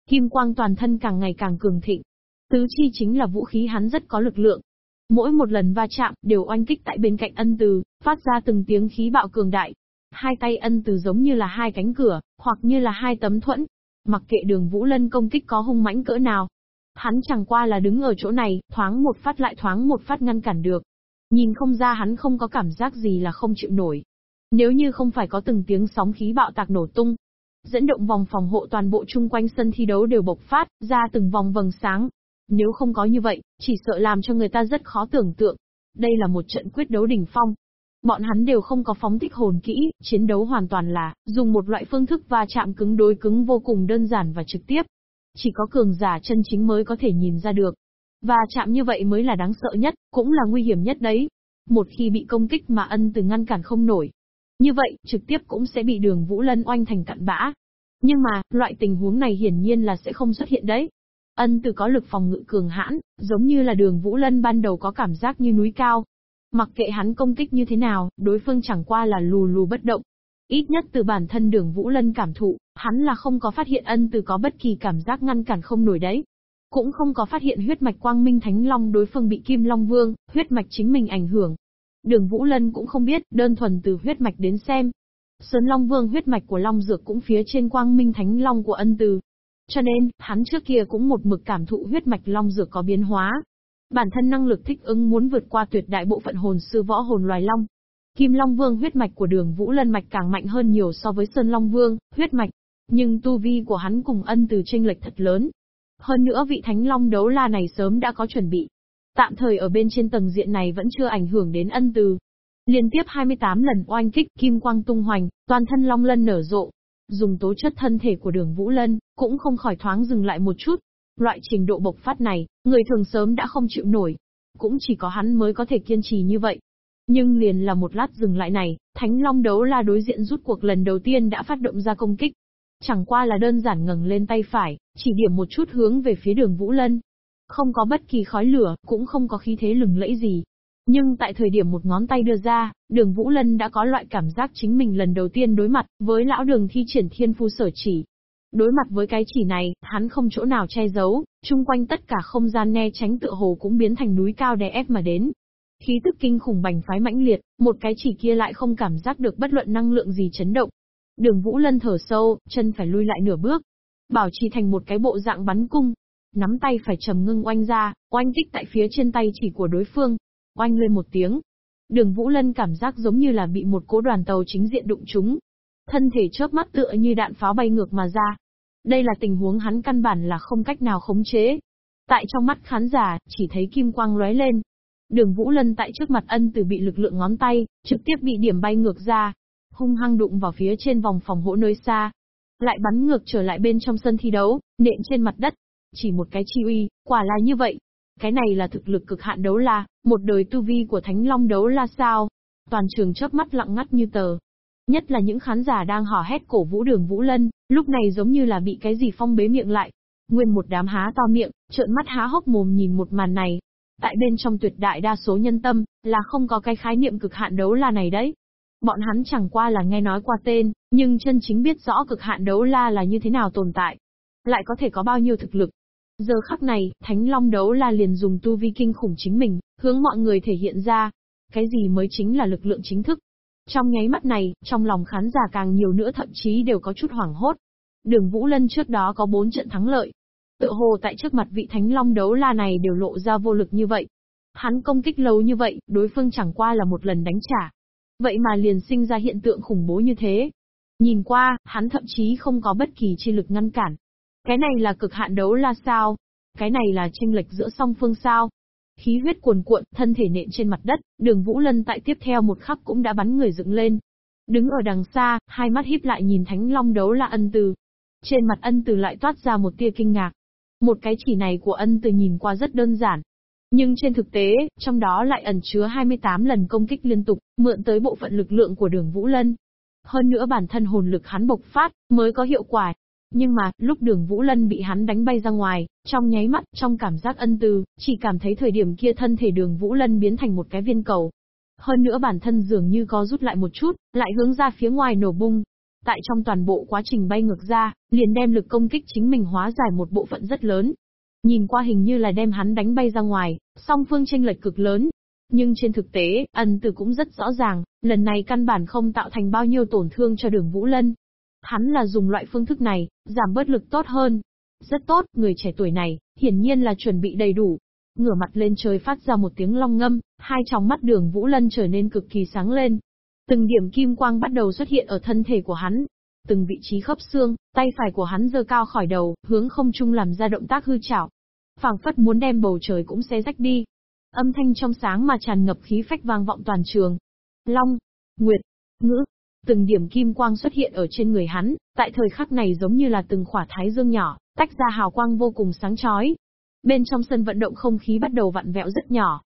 Kim quang toàn thân càng ngày càng cường thịnh. Tứ chi chính là vũ khí hắn rất có lực lượng. Mỗi một lần va chạm, đều oanh kích tại bên cạnh ân từ, phát ra từng tiếng khí bạo cường đại. Hai tay ân từ giống như là hai cánh cửa, hoặc như là hai tấm thuẫn, Mặc kệ đường Vũ Lân công kích có hung mãnh cỡ nào. Hắn chẳng qua là đứng ở chỗ này, thoáng một phát lại thoáng một phát ngăn cản được. Nhìn không ra hắn không có cảm giác gì là không chịu nổi. Nếu như không phải có từng tiếng sóng khí bạo tạc nổ tung, dẫn động vòng phòng hộ toàn bộ chung quanh sân thi đấu đều bộc phát ra từng vòng vầng sáng. Nếu không có như vậy, chỉ sợ làm cho người ta rất khó tưởng tượng. Đây là một trận quyết đấu đỉnh phong. Bọn hắn đều không có phóng thích hồn kỹ, chiến đấu hoàn toàn là, dùng một loại phương thức va chạm cứng đối cứng vô cùng đơn giản và trực tiếp. Chỉ có cường giả chân chính mới có thể nhìn ra được. Và chạm như vậy mới là đáng sợ nhất, cũng là nguy hiểm nhất đấy. Một khi bị công kích mà ân từ ngăn cản không nổi. Như vậy, trực tiếp cũng sẽ bị đường Vũ Lân oanh thành cặn bã. Nhưng mà, loại tình huống này hiển nhiên là sẽ không xuất hiện đấy. Ân từ có lực phòng ngự cường hãn, giống như là đường Vũ Lân ban đầu có cảm giác như núi cao, Mặc kệ hắn công kích như thế nào, đối phương chẳng qua là lù lù bất động. Ít nhất từ bản thân đường Vũ Lân cảm thụ, hắn là không có phát hiện ân từ có bất kỳ cảm giác ngăn cản không nổi đấy. Cũng không có phát hiện huyết mạch quang minh thánh long đối phương bị kim long vương, huyết mạch chính mình ảnh hưởng. Đường Vũ Lân cũng không biết, đơn thuần từ huyết mạch đến xem. Sơn Long Vương huyết mạch của Long Dược cũng phía trên quang minh thánh long của ân từ. Cho nên, hắn trước kia cũng một mực cảm thụ huyết mạch Long Dược có biến hóa, Bản thân năng lực thích ứng muốn vượt qua tuyệt đại bộ phận hồn sư võ hồn loài long. Kim Long Vương huyết mạch của đường Vũ Lân mạch càng mạnh hơn nhiều so với Sơn Long Vương, huyết mạch. Nhưng tu vi của hắn cùng ân từ tranh lệch thật lớn. Hơn nữa vị Thánh Long đấu la này sớm đã có chuẩn bị. Tạm thời ở bên trên tầng diện này vẫn chưa ảnh hưởng đến ân từ. Liên tiếp 28 lần oanh kích kim quang tung hoành, toàn thân long lân nở rộ. Dùng tố chất thân thể của đường Vũ Lân, cũng không khỏi thoáng dừng lại một chút. Loại trình độ bộc phát này, người thường sớm đã không chịu nổi. Cũng chỉ có hắn mới có thể kiên trì như vậy. Nhưng liền là một lát dừng lại này, Thánh Long đấu la đối diện rút cuộc lần đầu tiên đã phát động ra công kích. Chẳng qua là đơn giản ngẩng lên tay phải, chỉ điểm một chút hướng về phía đường Vũ Lân. Không có bất kỳ khói lửa, cũng không có khí thế lừng lẫy gì. Nhưng tại thời điểm một ngón tay đưa ra, đường Vũ Lân đã có loại cảm giác chính mình lần đầu tiên đối mặt với lão đường thi triển thiên phu sở chỉ. Đối mặt với cái chỉ này, hắn không chỗ nào che giấu, chung quanh tất cả không gian ne tránh tựa hồ cũng biến thành núi cao đè ép mà đến. Khí tức kinh khủng bành phái mãnh liệt, một cái chỉ kia lại không cảm giác được bất luận năng lượng gì chấn động. Đường Vũ Lân thở sâu, chân phải lui lại nửa bước. Bảo trì thành một cái bộ dạng bắn cung. Nắm tay phải trầm ngưng oanh ra, oanh kích tại phía trên tay chỉ của đối phương. Oanh lên một tiếng. Đường Vũ Lân cảm giác giống như là bị một cố đoàn tàu chính diện đụng trúng. Thân thể chớp mắt tựa như đạn pháo bay ngược mà ra. Đây là tình huống hắn căn bản là không cách nào khống chế. Tại trong mắt khán giả, chỉ thấy kim quang lóe lên, Đường Vũ Lân tại trước mặt ân từ bị lực lượng ngón tay, trực tiếp bị điểm bay ngược ra. Hung hăng đụng vào phía trên vòng phòng hộ nơi xa. Lại bắn ngược trở lại bên trong sân thi đấu, nện trên mặt đất. Chỉ một cái chi uy, quả là như vậy. Cái này là thực lực cực hạn đấu la, một đời tu vi của Thánh Long đấu la sao. Toàn trường chớp mắt lặng ngắt như tờ. Nhất là những khán giả đang hò hét cổ vũ đường Vũ Lân, lúc này giống như là bị cái gì phong bế miệng lại. Nguyên một đám há to miệng, trợn mắt há hốc mồm nhìn một màn này, Tại bên trong tuyệt đại đa số nhân tâm, là không có cái khái niệm cực hạn đấu la này đấy. Bọn hắn chẳng qua là nghe nói qua tên, nhưng chân chính biết rõ cực hạn đấu la là như thế nào tồn tại. Lại có thể có bao nhiêu thực lực. Giờ khắc này, Thánh Long đấu la liền dùng tu vi kinh khủng chính mình, hướng mọi người thể hiện ra. Cái gì mới chính là lực lượng chính thức. Trong nháy mắt này, trong lòng khán giả càng nhiều nữa thậm chí đều có chút hoảng hốt. Đường Vũ Lân trước đó có 4 trận thắng lợi, Tự hồ tại trước mặt vị thánh long đấu la này đều lộ ra vô lực như vậy. Hắn công kích lâu như vậy, đối phương chẳng qua là một lần đánh trả. Vậy mà liền sinh ra hiện tượng khủng bố như thế. Nhìn qua, hắn thậm chí không có bất kỳ chi lực ngăn cản. Cái này là cực hạn đấu la sao? Cái này là tranh lệch giữa song phương sao? Khí huyết cuồn cuộn, thân thể nện trên mặt đất, đường Vũ Lân tại tiếp theo một khắc cũng đã bắn người dựng lên. Đứng ở đằng xa, hai mắt híp lại nhìn thánh long đấu la ân từ. Trên mặt ân từ lại toát ra một tia kinh ngạc. Một cái chỉ này của ân từ nhìn qua rất đơn giản. Nhưng trên thực tế, trong đó lại ẩn chứa 28 lần công kích liên tục, mượn tới bộ phận lực lượng của đường Vũ Lân. Hơn nữa bản thân hồn lực hắn bộc phát, mới có hiệu quả. Nhưng mà, lúc đường Vũ Lân bị hắn đánh bay ra ngoài, trong nháy mắt, trong cảm giác ân từ, chỉ cảm thấy thời điểm kia thân thể đường Vũ Lân biến thành một cái viên cầu. Hơn nữa bản thân dường như có rút lại một chút, lại hướng ra phía ngoài nổ bung. Tại trong toàn bộ quá trình bay ngược ra, liền đem lực công kích chính mình hóa giải một bộ phận rất lớn. Nhìn qua hình như là đem hắn đánh bay ra ngoài, song phương tranh lệch cực lớn. Nhưng trên thực tế, ân từ cũng rất rõ ràng, lần này căn bản không tạo thành bao nhiêu tổn thương cho đường Vũ Lân. Hắn là dùng loại phương thức này, giảm bớt lực tốt hơn. Rất tốt, người trẻ tuổi này, hiển nhiên là chuẩn bị đầy đủ. Ngửa mặt lên trời phát ra một tiếng long ngâm, hai tròng mắt đường Vũ Lân trở nên cực kỳ sáng lên, Từng điểm kim quang bắt đầu xuất hiện ở thân thể của hắn. Từng vị trí khớp xương, tay phải của hắn giơ cao khỏi đầu, hướng không trung làm ra động tác hư chảo. phảng phất muốn đem bầu trời cũng xé rách đi. Âm thanh trong sáng mà tràn ngập khí phách vang vọng toàn trường. Long, Nguyệt, Ngữ, từng điểm kim quang xuất hiện ở trên người hắn, tại thời khắc này giống như là từng khỏa thái dương nhỏ, tách ra hào quang vô cùng sáng chói. Bên trong sân vận động không khí bắt đầu vặn vẹo rất nhỏ,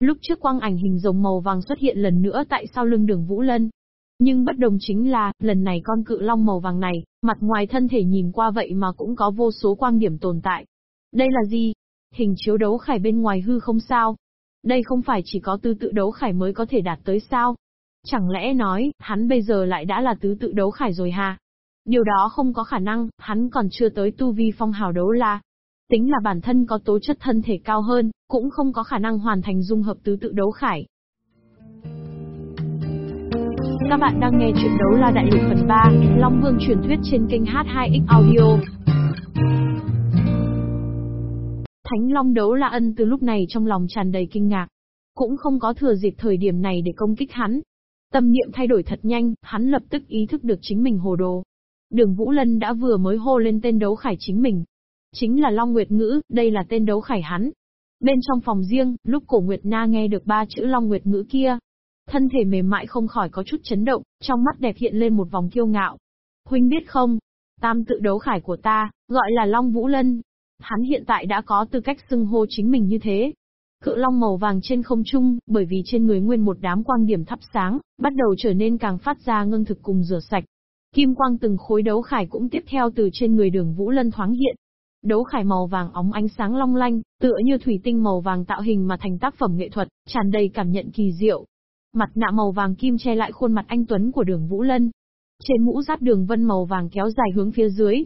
Lúc trước quang ảnh hình rồng màu vàng xuất hiện lần nữa tại sau lưng đường Vũ Lân. Nhưng bất đồng chính là, lần này con cự long màu vàng này, mặt ngoài thân thể nhìn qua vậy mà cũng có vô số quang điểm tồn tại. Đây là gì? Hình chiếu đấu khải bên ngoài hư không sao? Đây không phải chỉ có tư tự đấu khải mới có thể đạt tới sao? Chẳng lẽ nói, hắn bây giờ lại đã là tứ tự đấu khải rồi ha? Điều đó không có khả năng, hắn còn chưa tới tu vi phong hào đấu la, Tính là bản thân có tố chất thân thể cao hơn, cũng không có khả năng hoàn thành dung hợp tứ tự đấu khải. Các bạn đang nghe chuyện đấu la đại lục phần 3, Long Vương truyền thuyết trên kênh H2X Audio. Thánh Long đấu la ân từ lúc này trong lòng tràn đầy kinh ngạc. Cũng không có thừa dịp thời điểm này để công kích hắn. Tâm niệm thay đổi thật nhanh, hắn lập tức ý thức được chính mình hồ đồ. Đường Vũ Lân đã vừa mới hô lên tên đấu khải chính mình. Chính là Long Nguyệt Ngữ, đây là tên đấu khải hắn. Bên trong phòng riêng, lúc cổ Nguyệt Na nghe được ba chữ Long Nguyệt Ngữ kia, thân thể mềm mại không khỏi có chút chấn động, trong mắt đẹp hiện lên một vòng kiêu ngạo. Huynh biết không, tam tự đấu khải của ta, gọi là Long Vũ Lân. Hắn hiện tại đã có tư cách xưng hô chính mình như thế. Cự long màu vàng trên không trung, bởi vì trên người nguyên một đám quang điểm thắp sáng, bắt đầu trở nên càng phát ra ngưng thực cùng rửa sạch. Kim quang từng khối đấu khải cũng tiếp theo từ trên người đường Vũ Lân thoáng hiện. Đấu khải màu vàng óng ánh sáng long lanh, tựa như thủy tinh màu vàng tạo hình mà thành tác phẩm nghệ thuật, tràn đầy cảm nhận kỳ diệu. Mặt nạ màu vàng kim che lại khuôn mặt anh Tuấn của đường Vũ Lân. Trên mũ giáp đường vân màu vàng kéo dài hướng phía dưới.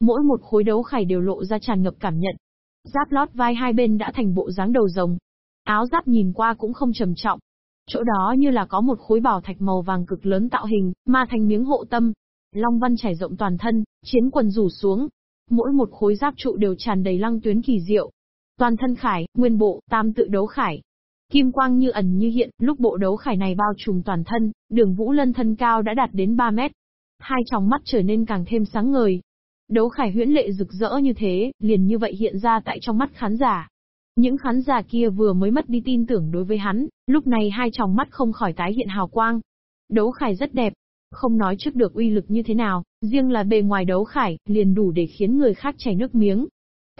Mỗi một khối đấu khải đều lộ ra tràn ngập cảm nhận. Giáp lót vai hai bên đã thành bộ dáng đầu rồng. Áo giáp nhìn qua cũng không trầm trọng. Chỗ đó như là có một khối bảo thạch màu vàng cực lớn tạo hình, mà thành miếng hộ tâm. Long văn trải rộng toàn thân, chiến quần rủ xuống. Mỗi một khối giáp trụ đều tràn đầy lăng tuyến kỳ diệu. Toàn thân khải, nguyên bộ, tam tự đấu khải, Kim quang như ẩn như hiện, lúc bộ đấu khải này bao trùm toàn thân, đường Vũ Lân thân cao đã đạt đến 3 mét. Hai tròng mắt trở nên càng thêm sáng ngời. Đấu khải huyễn lệ rực rỡ như thế, liền như vậy hiện ra tại trong mắt khán giả. Những khán giả kia vừa mới mất đi tin tưởng đối với hắn, lúc này hai tròng mắt không khỏi tái hiện hào quang. Đấu khải rất đẹp, không nói trước được uy lực như thế nào, riêng là bề ngoài đấu khải, liền đủ để khiến người khác chảy nước miếng.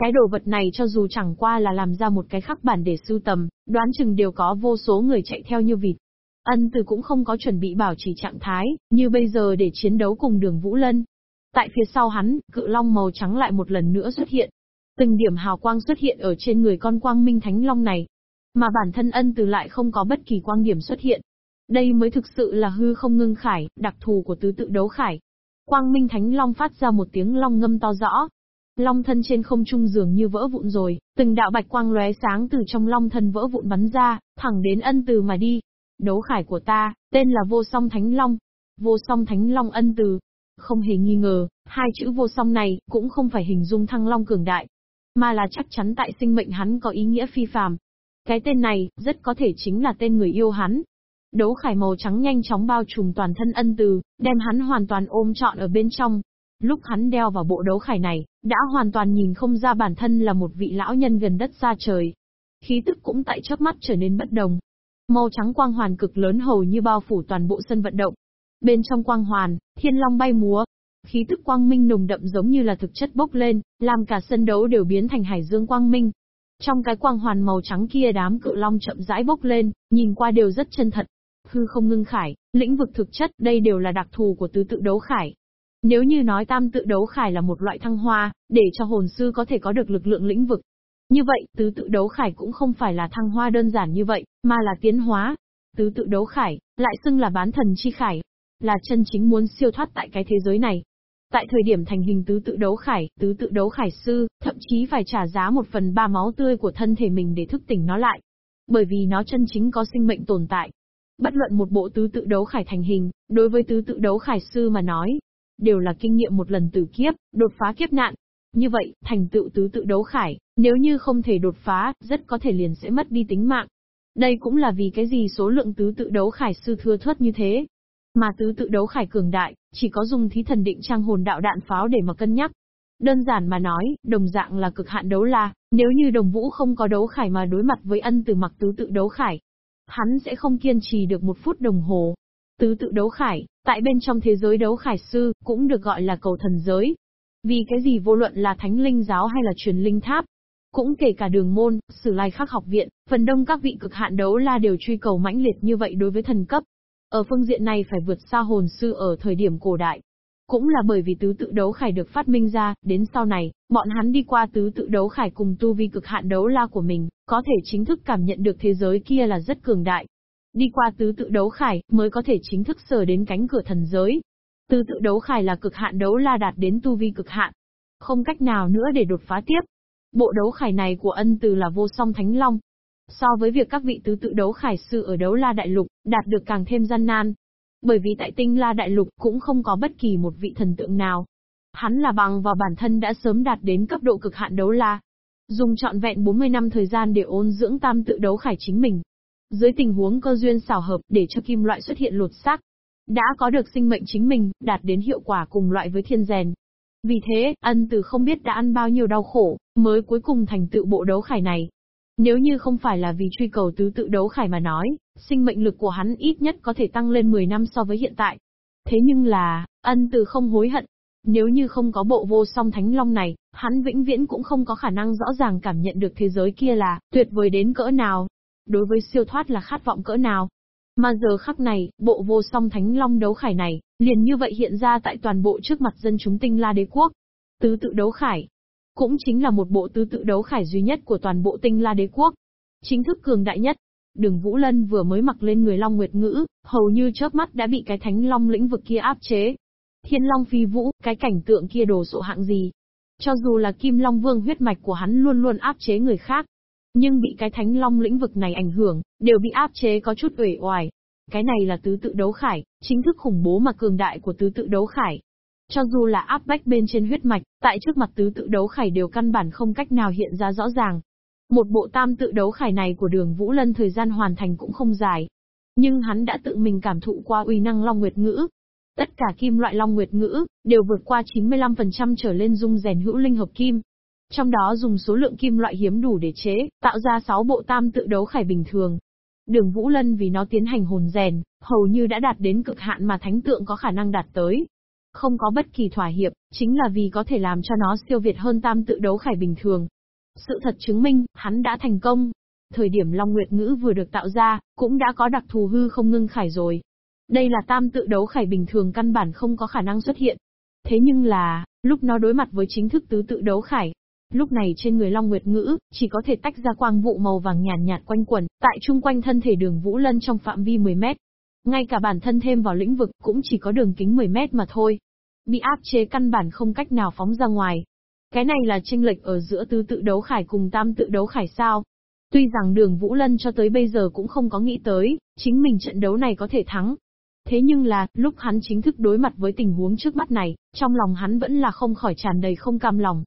Cái đồ vật này cho dù chẳng qua là làm ra một cái khắc bản để sưu tầm, đoán chừng đều có vô số người chạy theo như vịt. Ân từ cũng không có chuẩn bị bảo trì trạng thái, như bây giờ để chiến đấu cùng đường Vũ Lân. Tại phía sau hắn, cự long màu trắng lại một lần nữa xuất hiện. Từng điểm hào quang xuất hiện ở trên người con quang minh thánh long này. Mà bản thân ân từ lại không có bất kỳ quang điểm xuất hiện. Đây mới thực sự là hư không ngưng khải, đặc thù của tứ tự đấu khải. Quang minh thánh long phát ra một tiếng long ngâm to rõ, Long thân trên không trung dường như vỡ vụn rồi, từng đạo bạch quang lóe sáng từ trong long thân vỡ vụn bắn ra, thẳng đến ân từ mà đi. Đấu khải của ta, tên là vô song thánh long. Vô song thánh long ân từ. Không hề nghi ngờ, hai chữ vô song này cũng không phải hình dung thăng long cường đại, mà là chắc chắn tại sinh mệnh hắn có ý nghĩa phi phàm. Cái tên này, rất có thể chính là tên người yêu hắn. Đấu khải màu trắng nhanh chóng bao trùm toàn thân ân từ, đem hắn hoàn toàn ôm trọn ở bên trong, Lúc hắn đeo vào bộ đấu khải này, đã hoàn toàn nhìn không ra bản thân là một vị lão nhân gần đất xa trời. Khí tức cũng tại chớp mắt trở nên bất đồng. Màu trắng quang hoàn cực lớn hầu như bao phủ toàn bộ sân vận động. Bên trong quang hoàn, thiên long bay múa. Khí tức quang minh nồng đậm giống như là thực chất bốc lên, làm cả sân đấu đều biến thành hải dương quang minh. Trong cái quang hoàn màu trắng kia đám cự long chậm rãi bốc lên, nhìn qua đều rất chân thật. Hư không ngưng khải, lĩnh vực thực chất, đây đều là đặc thù của tứ tự đấu khải. Nếu như nói tam tự đấu khải là một loại thăng hoa, để cho hồn sư có thể có được lực lượng lĩnh vực. Như vậy, tứ tự đấu khải cũng không phải là thăng hoa đơn giản như vậy, mà là tiến hóa. Tứ tự đấu khải, lại xưng là bán thần chi khải, là chân chính muốn siêu thoát tại cái thế giới này. Tại thời điểm thành hình tứ tự đấu khải, tứ tự đấu khải sư, thậm chí phải trả giá một phần ba máu tươi của thân thể mình để thức tỉnh nó lại. Bởi vì nó chân chính có sinh mệnh tồn tại. Bất luận một bộ tứ tự đấu khải thành hình, đối với tứ tự đấu khải sư mà nói, đều là kinh nghiệm một lần tử kiếp, đột phá kiếp nạn. Như vậy, thành tựu tứ tự đấu khải, nếu như không thể đột phá, rất có thể liền sẽ mất đi tính mạng. Đây cũng là vì cái gì số lượng tứ tự đấu khải sư thưa thớt như thế. Mà tứ tự đấu khải cường đại, chỉ có dùng thí thần định trang hồn đạo đạn pháo để mà cân nhắc. Đơn giản mà nói, đồng dạng là cực hạn đấu la, nếu như đồng vũ không có đấu khải mà đối mặt với ân từ mặc tứ tự đấu khải, hắn sẽ không kiên trì được một phút đồng hồ. Tứ tự đấu khải, tại bên trong thế giới đấu khải sư, cũng được gọi là cầu thần giới. Vì cái gì vô luận là thánh linh giáo hay là truyền linh tháp, cũng kể cả đường môn, sử lai khắc học viện, phần đông các vị cực hạn đấu la đều truy cầu mãnh liệt như vậy đối với thần cấp. Ở phương diện này phải vượt xa hồn sư ở thời điểm cổ đại. Cũng là bởi vì tứ tự đấu khải được phát minh ra, đến sau này, bọn hắn đi qua tứ tự đấu khải cùng tu vi cực hạn đấu la của mình, có thể chính thức cảm nhận được thế giới kia là rất cường đại, Đi qua tứ tự đấu khải, mới có thể chính thức sờ đến cánh cửa thần giới. Tứ tự đấu khải là cực hạn đấu la đạt đến tu vi cực hạn. Không cách nào nữa để đột phá tiếp. Bộ đấu khải này của ân từ là vô song thánh long. So với việc các vị tứ tự đấu khải sư ở đấu la đại lục, đạt được càng thêm gian nan. Bởi vì tại tinh la đại lục cũng không có bất kỳ một vị thần tượng nào. Hắn là bằng vào bản thân đã sớm đạt đến cấp độ cực hạn đấu la. Dùng trọn vẹn 40 năm thời gian để ôn dưỡng tam tự đấu khải chính mình. Dưới tình huống cơ duyên xảo hợp để cho kim loại xuất hiện lột xác. đã có được sinh mệnh chính mình, đạt đến hiệu quả cùng loại với thiên rèn. Vì thế, ân từ không biết đã ăn bao nhiêu đau khổ, mới cuối cùng thành tựu bộ đấu khải này. Nếu như không phải là vì truy cầu tứ tự đấu khải mà nói, sinh mệnh lực của hắn ít nhất có thể tăng lên 10 năm so với hiện tại. Thế nhưng là, ân từ không hối hận. Nếu như không có bộ vô song thánh long này, hắn vĩnh viễn cũng không có khả năng rõ ràng cảm nhận được thế giới kia là tuyệt vời đến cỡ nào. Đối với siêu thoát là khát vọng cỡ nào. Mà giờ khắc này, bộ vô song thánh long đấu khải này, liền như vậy hiện ra tại toàn bộ trước mặt dân chúng tinh la đế quốc. Tứ tự đấu khải, cũng chính là một bộ tứ tự đấu khải duy nhất của toàn bộ tinh la đế quốc. Chính thức cường đại nhất. Đường Vũ Lân vừa mới mặc lên người Long Nguyệt Ngữ, hầu như chớp mắt đã bị cái thánh long lĩnh vực kia áp chế. Thiên Long phi vũ, cái cảnh tượng kia đồ sộ hạng gì. Cho dù là Kim Long Vương huyết mạch của hắn luôn luôn áp chế người khác, nhưng bị cái thánh long lĩnh vực này ảnh hưởng, đều bị áp chế có chút uể oải. Cái này là tứ tự đấu khải, chính thức khủng bố mà cường đại của tứ tự đấu khải. Cho dù là áp bách bên trên huyết mạch, tại trước mặt tứ tự đấu khải đều căn bản không cách nào hiện ra rõ ràng. Một bộ tam tự đấu khải này của đường Vũ Lân thời gian hoàn thành cũng không dài. Nhưng hắn đã tự mình cảm thụ qua uy năng Long Nguyệt Ngữ. Tất cả kim loại Long Nguyệt Ngữ, đều vượt qua 95% trở lên dung rèn hữu linh hợp kim. Trong đó dùng số lượng kim loại hiếm đủ để chế, tạo ra 6 bộ tam tự đấu khải bình thường. Đường Vũ Lân vì nó tiến hành hồn rèn, hầu như đã đạt đến cực hạn mà thánh tượng có khả năng đạt tới. Không có bất kỳ thỏa hiệp, chính là vì có thể làm cho nó siêu việt hơn tam tự đấu khải bình thường. Sự thật chứng minh, hắn đã thành công. Thời điểm Long Nguyệt Ngữ vừa được tạo ra, cũng đã có đặc thù hư không ngưng khải rồi. Đây là tam tự đấu khải bình thường căn bản không có khả năng xuất hiện. Thế nhưng là, lúc nó đối mặt với chính thức tứ tự đấu khải, Lúc này trên người Long Nguyệt Ngữ, chỉ có thể tách ra quang vụ màu vàng nhàn nhạt, nhạt quanh quẩn, tại chung quanh thân thể đường Vũ Lân trong phạm vi 10 mét. Ngay cả bản thân thêm vào lĩnh vực cũng chỉ có đường kính 10 mét mà thôi. Bị áp chế căn bản không cách nào phóng ra ngoài. Cái này là tranh lệch ở giữa tứ tự đấu khải cùng tam tự đấu khải sao. Tuy rằng đường Vũ Lân cho tới bây giờ cũng không có nghĩ tới, chính mình trận đấu này có thể thắng. Thế nhưng là, lúc hắn chính thức đối mặt với tình huống trước mắt này, trong lòng hắn vẫn là không khỏi tràn đầy không cam lòng.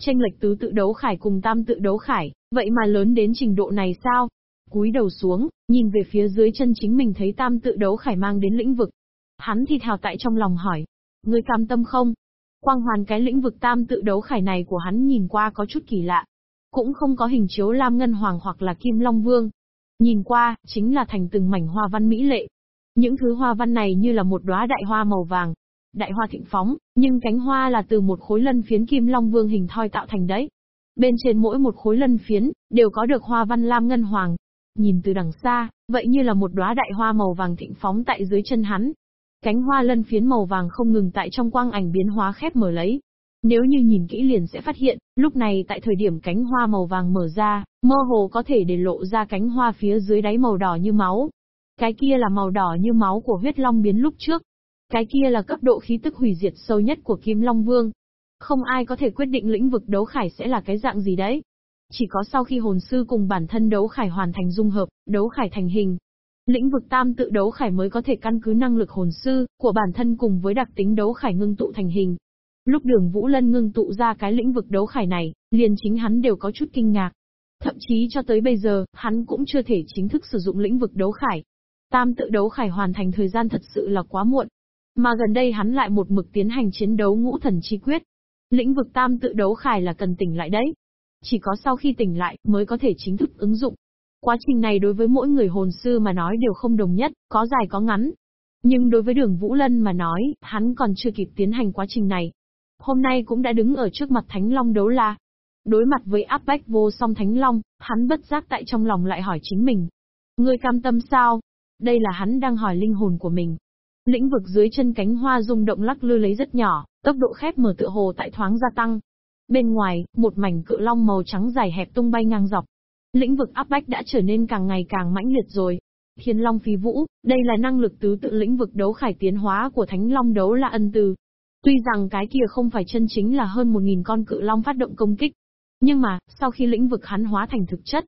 Tranh lệch tứ tự đấu khải cùng tam tự đấu khải, vậy mà lớn đến trình độ này sao? Cúi đầu xuống, nhìn về phía dưới chân chính mình thấy tam tự đấu khải mang đến lĩnh vực. Hắn thì thào tại trong lòng hỏi, ngươi cam tâm không? Quang hoàn cái lĩnh vực tam tự đấu khải này của hắn nhìn qua có chút kỳ lạ. Cũng không có hình chiếu Lam Ngân Hoàng hoặc là Kim Long Vương. Nhìn qua, chính là thành từng mảnh hoa văn mỹ lệ. Những thứ hoa văn này như là một đóa đại hoa màu vàng, đại hoa thịnh phóng, nhưng cánh hoa là từ một khối lân phiến kim long vương hình thoi tạo thành đấy. Bên trên mỗi một khối lân phiến, đều có được hoa văn lam ngân hoàng. Nhìn từ đằng xa, vậy như là một đóa đại hoa màu vàng thịnh phóng tại dưới chân hắn. Cánh hoa lân phiến màu vàng không ngừng tại trong quang ảnh biến hóa khép mở lấy. Nếu như nhìn kỹ liền sẽ phát hiện, lúc này tại thời điểm cánh hoa màu vàng mở ra, mơ hồ có thể để lộ ra cánh hoa phía dưới đáy màu đỏ như máu. Cái kia là màu đỏ như máu của huyết long biến lúc trước, cái kia là cấp độ khí tức hủy diệt sâu nhất của Kim Long Vương. Không ai có thể quyết định lĩnh vực đấu khải sẽ là cái dạng gì đấy. Chỉ có sau khi hồn sư cùng bản thân đấu khải hoàn thành dung hợp, đấu khải thành hình. Lĩnh vực tam tự đấu khải mới có thể căn cứ năng lực hồn sư của bản thân cùng với đặc tính đấu khải ngưng tụ thành hình. Lúc đường Vũ Lân ngưng tụ ra cái lĩnh vực đấu khải này, liền chính hắn đều có chút kinh ngạc. Thậm chí cho tới bây giờ, hắn cũng chưa thể chính thức sử dụng lĩnh vực đấu khải. Tam tự đấu khải hoàn thành thời gian thật sự là quá muộn. Mà gần đây hắn lại một mực tiến hành chiến đấu ngũ thần chi quyết. Lĩnh vực tam tự đấu khải là cần tỉnh lại đấy. Chỉ có sau khi tỉnh lại, mới có thể chính thức ứng dụng. Quá trình này đối với mỗi người hồn sư mà nói đều không đồng nhất, có dài có ngắn. Nhưng đối với đường Vũ Lân mà nói, hắn còn chưa kịp tiến hành quá trình này. Hôm nay cũng đã đứng ở trước mặt Thánh Long đấu la. Đối mặt với áp bách vô song Thánh Long, hắn bất giác tại trong lòng lại hỏi chính mình. Ngươi cam tâm sao? Đây là hắn đang hỏi linh hồn của mình. Lĩnh vực dưới chân cánh hoa rung động lắc lư lấy rất nhỏ, tốc độ khép mở tựa hồ tại thoáng gia tăng. Bên ngoài, một mảnh cự long màu trắng dài hẹp tung bay ngang dọc. Lĩnh vực áp bách đã trở nên càng ngày càng mãnh liệt rồi. Thiên Long phi vũ, đây là năng lực tứ tự lĩnh vực đấu khải tiến hóa của Thánh Long đấu là ân từ. Tuy rằng cái kia không phải chân chính là hơn một nghìn con cự long phát động công kích. Nhưng mà, sau khi lĩnh vực hắn hóa thành thực chất,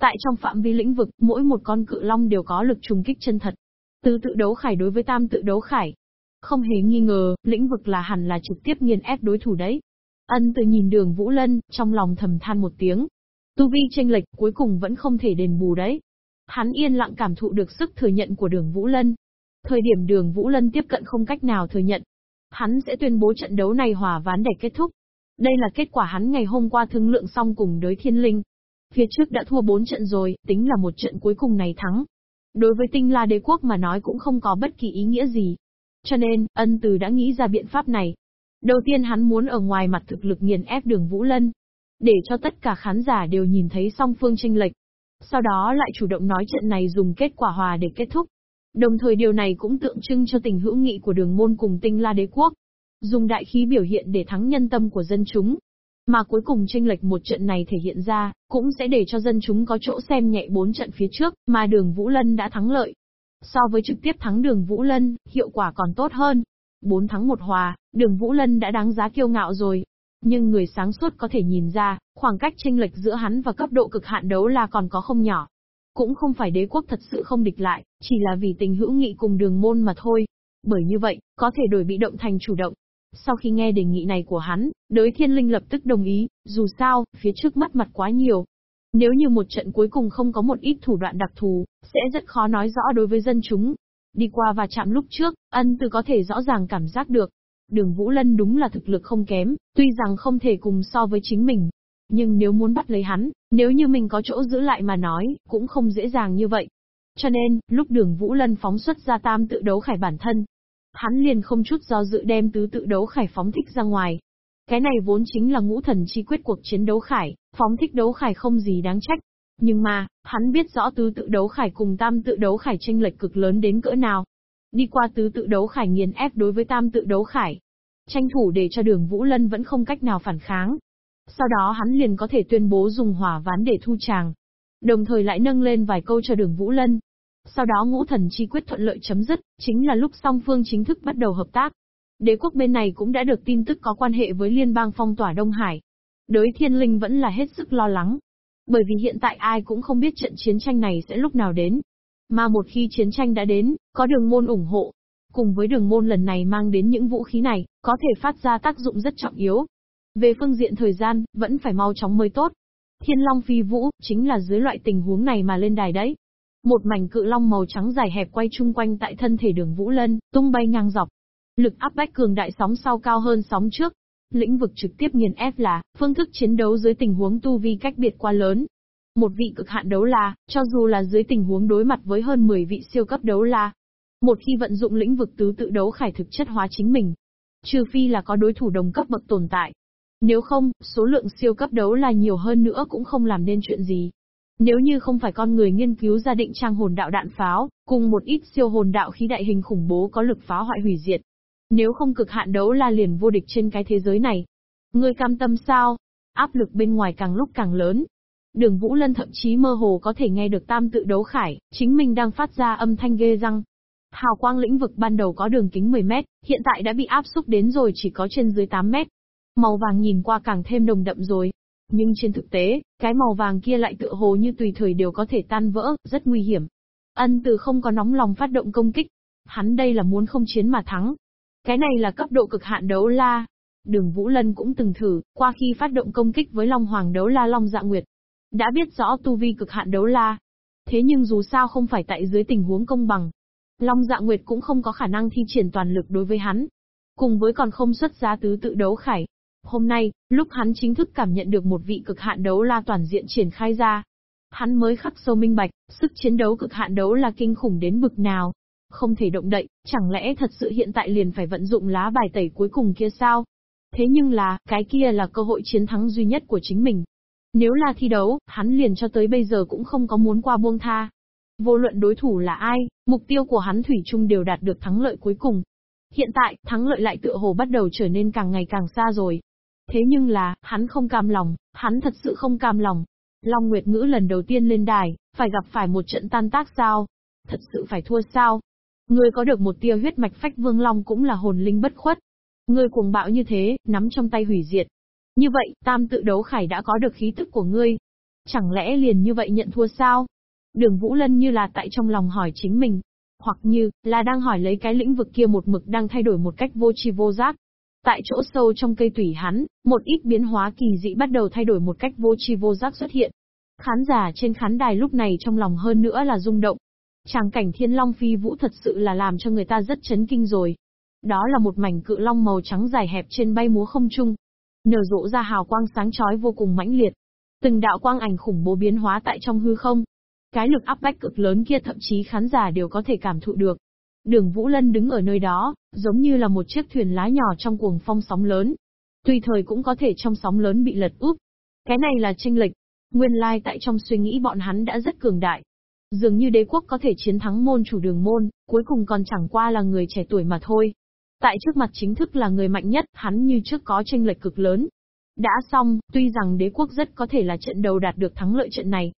tại trong phạm vi lĩnh vực, mỗi một con cự long đều có lực trùng kích chân thật. Tứ tự đấu khải đối với tam tự đấu khải. Không hề nghi ngờ, lĩnh vực là hẳn là trực tiếp nghiền ép đối thủ đấy. Ân từ nhìn đường Vũ Lân, trong lòng thầm than một tiếng. Tu vi tranh lệch cuối cùng vẫn không thể đền bù đấy. Hắn yên lặng cảm thụ được sức thừa nhận của đường Vũ Lân. Thời điểm đường Vũ Lân tiếp cận không cách nào thừa nhận. Hắn sẽ tuyên bố trận đấu này hòa ván để kết thúc. Đây là kết quả hắn ngày hôm qua thương lượng xong cùng đối thiên linh. Phía trước đã thua 4 trận rồi, tính là một trận cuối cùng này thắng. Đối với tinh la đế quốc mà nói cũng không có bất kỳ ý nghĩa gì. Cho nên, ân từ đã nghĩ ra biện pháp này. Đầu tiên hắn muốn ở ngoài mặt thực lực nghiền ép đường Vũ Lân. Để cho tất cả khán giả đều nhìn thấy song phương tranh lệch. Sau đó lại chủ động nói trận này dùng kết quả hòa để kết thúc. Đồng thời điều này cũng tượng trưng cho tình hữu nghị của đường môn cùng tinh la đế quốc. Dùng đại khí biểu hiện để thắng nhân tâm của dân chúng. Mà cuối cùng tranh lệch một trận này thể hiện ra, cũng sẽ để cho dân chúng có chỗ xem nhẹ bốn trận phía trước, mà đường Vũ Lân đã thắng lợi. So với trực tiếp thắng đường Vũ Lân, hiệu quả còn tốt hơn. Bốn thắng một hòa, đường Vũ Lân đã đáng giá kiêu ngạo rồi. Nhưng người sáng suốt có thể nhìn ra, khoảng cách tranh lệch giữa hắn và cấp độ cực hạn đấu là còn có không nhỏ. Cũng không phải đế quốc thật sự không địch lại, chỉ là vì tình hữu nghị cùng đường môn mà thôi. Bởi như vậy, có thể đổi bị động thành chủ động. Sau khi nghe đề nghị này của hắn, đới thiên linh lập tức đồng ý, dù sao, phía trước mất mặt quá nhiều. Nếu như một trận cuối cùng không có một ít thủ đoạn đặc thù, sẽ rất khó nói rõ đối với dân chúng. Đi qua và chạm lúc trước, ân từ có thể rõ ràng cảm giác được. Đường Vũ Lân đúng là thực lực không kém, tuy rằng không thể cùng so với chính mình, nhưng nếu muốn bắt lấy hắn, nếu như mình có chỗ giữ lại mà nói, cũng không dễ dàng như vậy. Cho nên, lúc đường Vũ Lân phóng xuất ra tam tự đấu khải bản thân, hắn liền không chút do dự đem tứ tự đấu khải phóng thích ra ngoài. Cái này vốn chính là ngũ thần chi quyết cuộc chiến đấu khải, phóng thích đấu khải không gì đáng trách. Nhưng mà, hắn biết rõ tứ tự đấu khải cùng tam tự đấu khải tranh lệch cực lớn đến cỡ nào. Đi qua tứ tự đấu khải nghiền ép đối với tam tự đấu khải. Tranh thủ để cho đường Vũ Lân vẫn không cách nào phản kháng, sau đó hắn liền có thể tuyên bố dùng hỏa ván để thu chàng. Đồng thời lại nâng lên vài câu cho đường Vũ Lân. Sau đó ngũ thần chi quyết thuận lợi chấm dứt, chính là lúc song phương chính thức bắt đầu hợp tác. Đế quốc bên này cũng đã được tin tức có quan hệ với liên bang phong tỏa Đông Hải. Đối thiên linh vẫn là hết sức lo lắng. Bởi vì hiện tại ai cũng không biết trận chiến tranh này sẽ lúc nào đến. Mà một khi chiến tranh đã đến, có đường môn ủng hộ. Cùng với đường môn lần này mang đến những vũ khí này, có thể phát ra tác dụng rất trọng yếu, về phương diện thời gian, vẫn phải mau chóng mới tốt. Thiên Long phi vũ, chính là dưới loại tình huống này mà lên đài đấy. Một mảnh cự long màu trắng dài hẹp quay chung quanh tại thân thể đường Vũ Lân, tung bay ngang dọc. Lực áp bách cường đại sóng sau cao hơn sóng trước. Lĩnh vực trực tiếp nghiền ép là, phương thức chiến đấu dưới tình huống tu vi cách biệt quá lớn. Một vị cực hạn đấu la, cho dù là dưới tình huống đối mặt với hơn 10 vị siêu cấp đấu la. Một khi vận dụng lĩnh vực tứ tự đấu khải thực chất hóa chính mình. Trừ phi là có đối thủ đồng cấp bậc tồn tại, nếu không, số lượng siêu cấp đấu là nhiều hơn nữa cũng không làm nên chuyện gì. Nếu như không phải con người nghiên cứu ra định trang hồn đạo đạn pháo, cùng một ít siêu hồn đạo khí đại hình khủng bố có lực phá hoại hủy diệt. Nếu không cực hạn đấu là liền vô địch trên cái thế giới này. ngươi cam tâm sao? Áp lực bên ngoài càng lúc càng lớn. Đường Vũ Lân thậm chí mơ hồ có thể nghe được tam tự đấu khải, chính mình đang phát ra âm thanh ghê răng. Hào quang lĩnh vực ban đầu có đường kính 10 mét, hiện tại đã bị áp xúc đến rồi chỉ có trên dưới 8 mét. Màu vàng nhìn qua càng thêm đồng đậm rồi. Nhưng trên thực tế, cái màu vàng kia lại tựa hồ như tùy thời đều có thể tan vỡ, rất nguy hiểm. Ân từ không có nóng lòng phát động công kích. Hắn đây là muốn không chiến mà thắng. Cái này là cấp độ cực hạn đấu la. Đường Vũ Lân cũng từng thử, qua khi phát động công kích với Long Hoàng đấu la Long Dạ Nguyệt. Đã biết rõ tu vi cực hạn đấu la. Thế nhưng dù sao không phải tại dưới tình huống công bằng. Long Dạ Nguyệt cũng không có khả năng thi triển toàn lực đối với hắn. Cùng với còn không xuất ra tứ tự đấu khải, Hôm nay, lúc hắn chính thức cảm nhận được một vị cực hạn đấu la toàn diện triển khai ra, hắn mới khắc sâu minh bạch, sức chiến đấu cực hạn đấu là kinh khủng đến bực nào. Không thể động đậy, chẳng lẽ thật sự hiện tại liền phải vận dụng lá bài tẩy cuối cùng kia sao? Thế nhưng là, cái kia là cơ hội chiến thắng duy nhất của chính mình. Nếu là thi đấu, hắn liền cho tới bây giờ cũng không có muốn qua buông tha. Vô luận đối thủ là ai, mục tiêu của hắn thủy chung đều đạt được thắng lợi cuối cùng. Hiện tại, thắng lợi lại tựa hồ bắt đầu trở nên càng ngày càng xa rồi. Thế nhưng là, hắn không cam lòng, hắn thật sự không cam lòng. Long Nguyệt Ngữ lần đầu tiên lên đài, phải gặp phải một trận tan tác sao? Thật sự phải thua sao? Ngươi có được một tia huyết mạch phách vương long cũng là hồn linh bất khuất. Ngươi cuồng bạo như thế, nắm trong tay hủy diệt. Như vậy, tam tự đấu khải đã có được khí tức của ngươi. Chẳng lẽ liền như vậy nhận thua sao? Đường Vũ Lân như là tại trong lòng hỏi chính mình. Hoặc như, là đang hỏi lấy cái lĩnh vực kia một mực đang thay đổi một cách vô tri vô giác. Tại chỗ sâu trong cây tủy hắn, một ít biến hóa kỳ dị bắt đầu thay đổi một cách vô tri vô giác xuất hiện. Khán giả trên khán đài lúc này trong lòng hơn nữa là rung động. Tràng cảnh thiên long phi vũ thật sự là làm cho người ta rất chấn kinh rồi. Đó là một mảnh cự long màu trắng dài hẹp trên bay múa không trung. Nở rộ ra hào quang sáng chói vô cùng mãnh liệt. Từng đạo quang ảnh khủng bố biến hóa tại trong hư không. Cái lực áp bách cực lớn kia thậm chí khán giả đều có thể cảm thụ được. Đường Vũ Lân đứng ở nơi đó, giống như là một chiếc thuyền lá nhỏ trong cuồng phong sóng lớn. Tùy thời cũng có thể trong sóng lớn bị lật úp. Cái này là tranh lệch. Nguyên lai tại trong suy nghĩ bọn hắn đã rất cường đại. Dường như đế quốc có thể chiến thắng môn chủ đường môn, cuối cùng còn chẳng qua là người trẻ tuổi mà thôi. Tại trước mặt chính thức là người mạnh nhất, hắn như trước có tranh lệch cực lớn. Đã xong, tuy rằng đế quốc rất có thể là trận đầu đạt được thắng lợi trận này.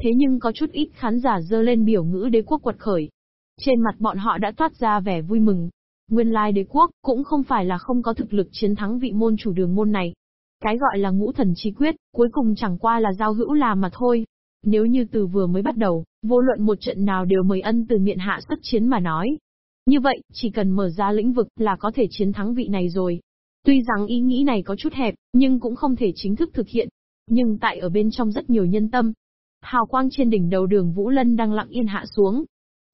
Thế nhưng có chút ít khán giả dơ lên biểu ngữ đế quốc quật khởi. Trên mặt bọn họ đã toát ra vẻ vui mừng. Nguyên lai đế quốc cũng không phải là không có thực lực chiến thắng vị môn chủ đường môn này. Cái gọi là ngũ thần chi quyết, cuối cùng chẳng qua là giao hữu làm mà thôi. Nếu như từ vừa mới bắt đầu, vô luận một trận nào đều mời ân từ miệng hạ xuất chiến mà nói. Như vậy, chỉ cần mở ra lĩnh vực là có thể chiến thắng vị này rồi. Tuy rằng ý nghĩ này có chút hẹp, nhưng cũng không thể chính thức thực hiện. Nhưng tại ở bên trong rất nhiều nhân tâm. Hào quang trên đỉnh đầu đường Vũ Lân đang lặng yên hạ xuống.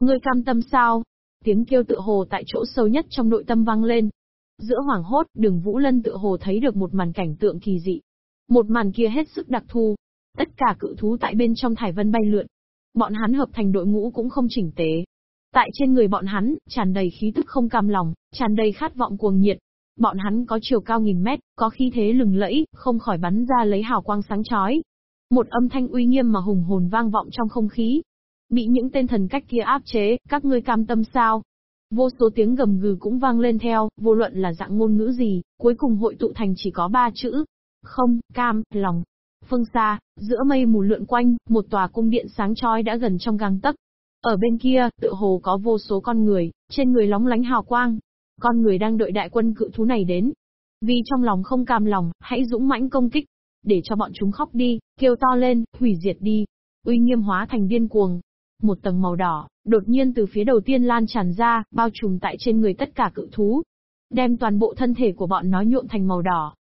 Ngươi cam tâm sao? Tiếng kêu tự hồ tại chỗ sâu nhất trong nội tâm vang lên. Giữa hoảng hốt, đường Vũ Lân tự hồ thấy được một màn cảnh tượng kỳ dị. Một màn kia hết sức đặc thù, Tất cả cự thú tại bên trong thải vân bay lượn. Bọn hắn hợp thành đội ngũ cũng không chỉnh tế. Tại trên người bọn hắn, tràn đầy khí tức không cam lòng, tràn đầy khát vọng cuồng nhiệt. Bọn hắn có chiều cao nghìn mét, có khí thế lừng lẫy, không khỏi bắn ra lấy hào quang sáng chói. Một âm thanh uy nghiêm mà hùng hồn vang vọng trong không khí. Bị những tên thần cách kia áp chế, các ngươi cam tâm sao? Vô số tiếng gầm gừ cũng vang lên theo, vô luận là dạng ngôn ngữ gì, cuối cùng hội tụ thành chỉ có ba chữ. Không, cam, lòng. Phương xa, giữa mây mù lượn quanh, một tòa cung điện sáng chói đã gần trong gang tấc. Ở bên kia, tự hồ có vô số con người, trên người lóng lánh hào quang. Con người đang đợi đại quân cự thú này đến. Vì trong lòng không cam lòng, hãy dũng mãnh công kích. Để cho bọn chúng khóc đi, kêu to lên, hủy diệt đi. Uy nghiêm hóa thành điên cuồng. Một tầng màu đỏ, đột nhiên từ phía đầu tiên lan tràn ra, bao trùm tại trên người tất cả cự thú. Đem toàn bộ thân thể của bọn nó nhuộm thành màu đỏ,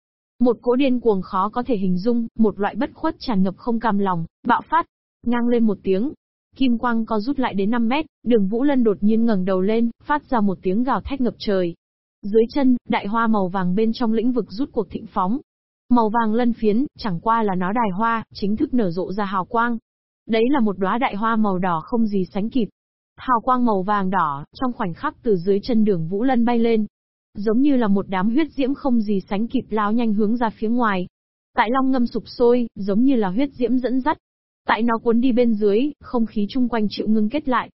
một cỗ điên cuồng khó có thể hình dung, một loại bất khuất tràn ngập không cam lòng, bạo phát, ngang lên một tiếng. Kim quang co rút lại đến 5 mét, đường Vũ Lân đột nhiên ngẩng đầu lên, phát ra một tiếng gào thét ngập trời. Dưới chân, đại hoa màu vàng bên trong lĩnh vực rút cuộc thịnh phóng. Màu vàng lân phiến, chẳng qua là nó đài hoa, chính thức nở rộ ra hào quang. Đấy là một đóa đại hoa màu đỏ không gì sánh kịp. Hào quang màu vàng đỏ, trong khoảnh khắc từ dưới chân đường Vũ Lân bay lên, giống như là một đám huyết diễm không gì sánh kịp lao nhanh hướng ra phía ngoài. Tại long ngâm sụp sôi, giống như là huyết diễm dẫn dắt. Tại nó cuốn đi bên dưới, không khí chung quanh chịu ngưng kết lại.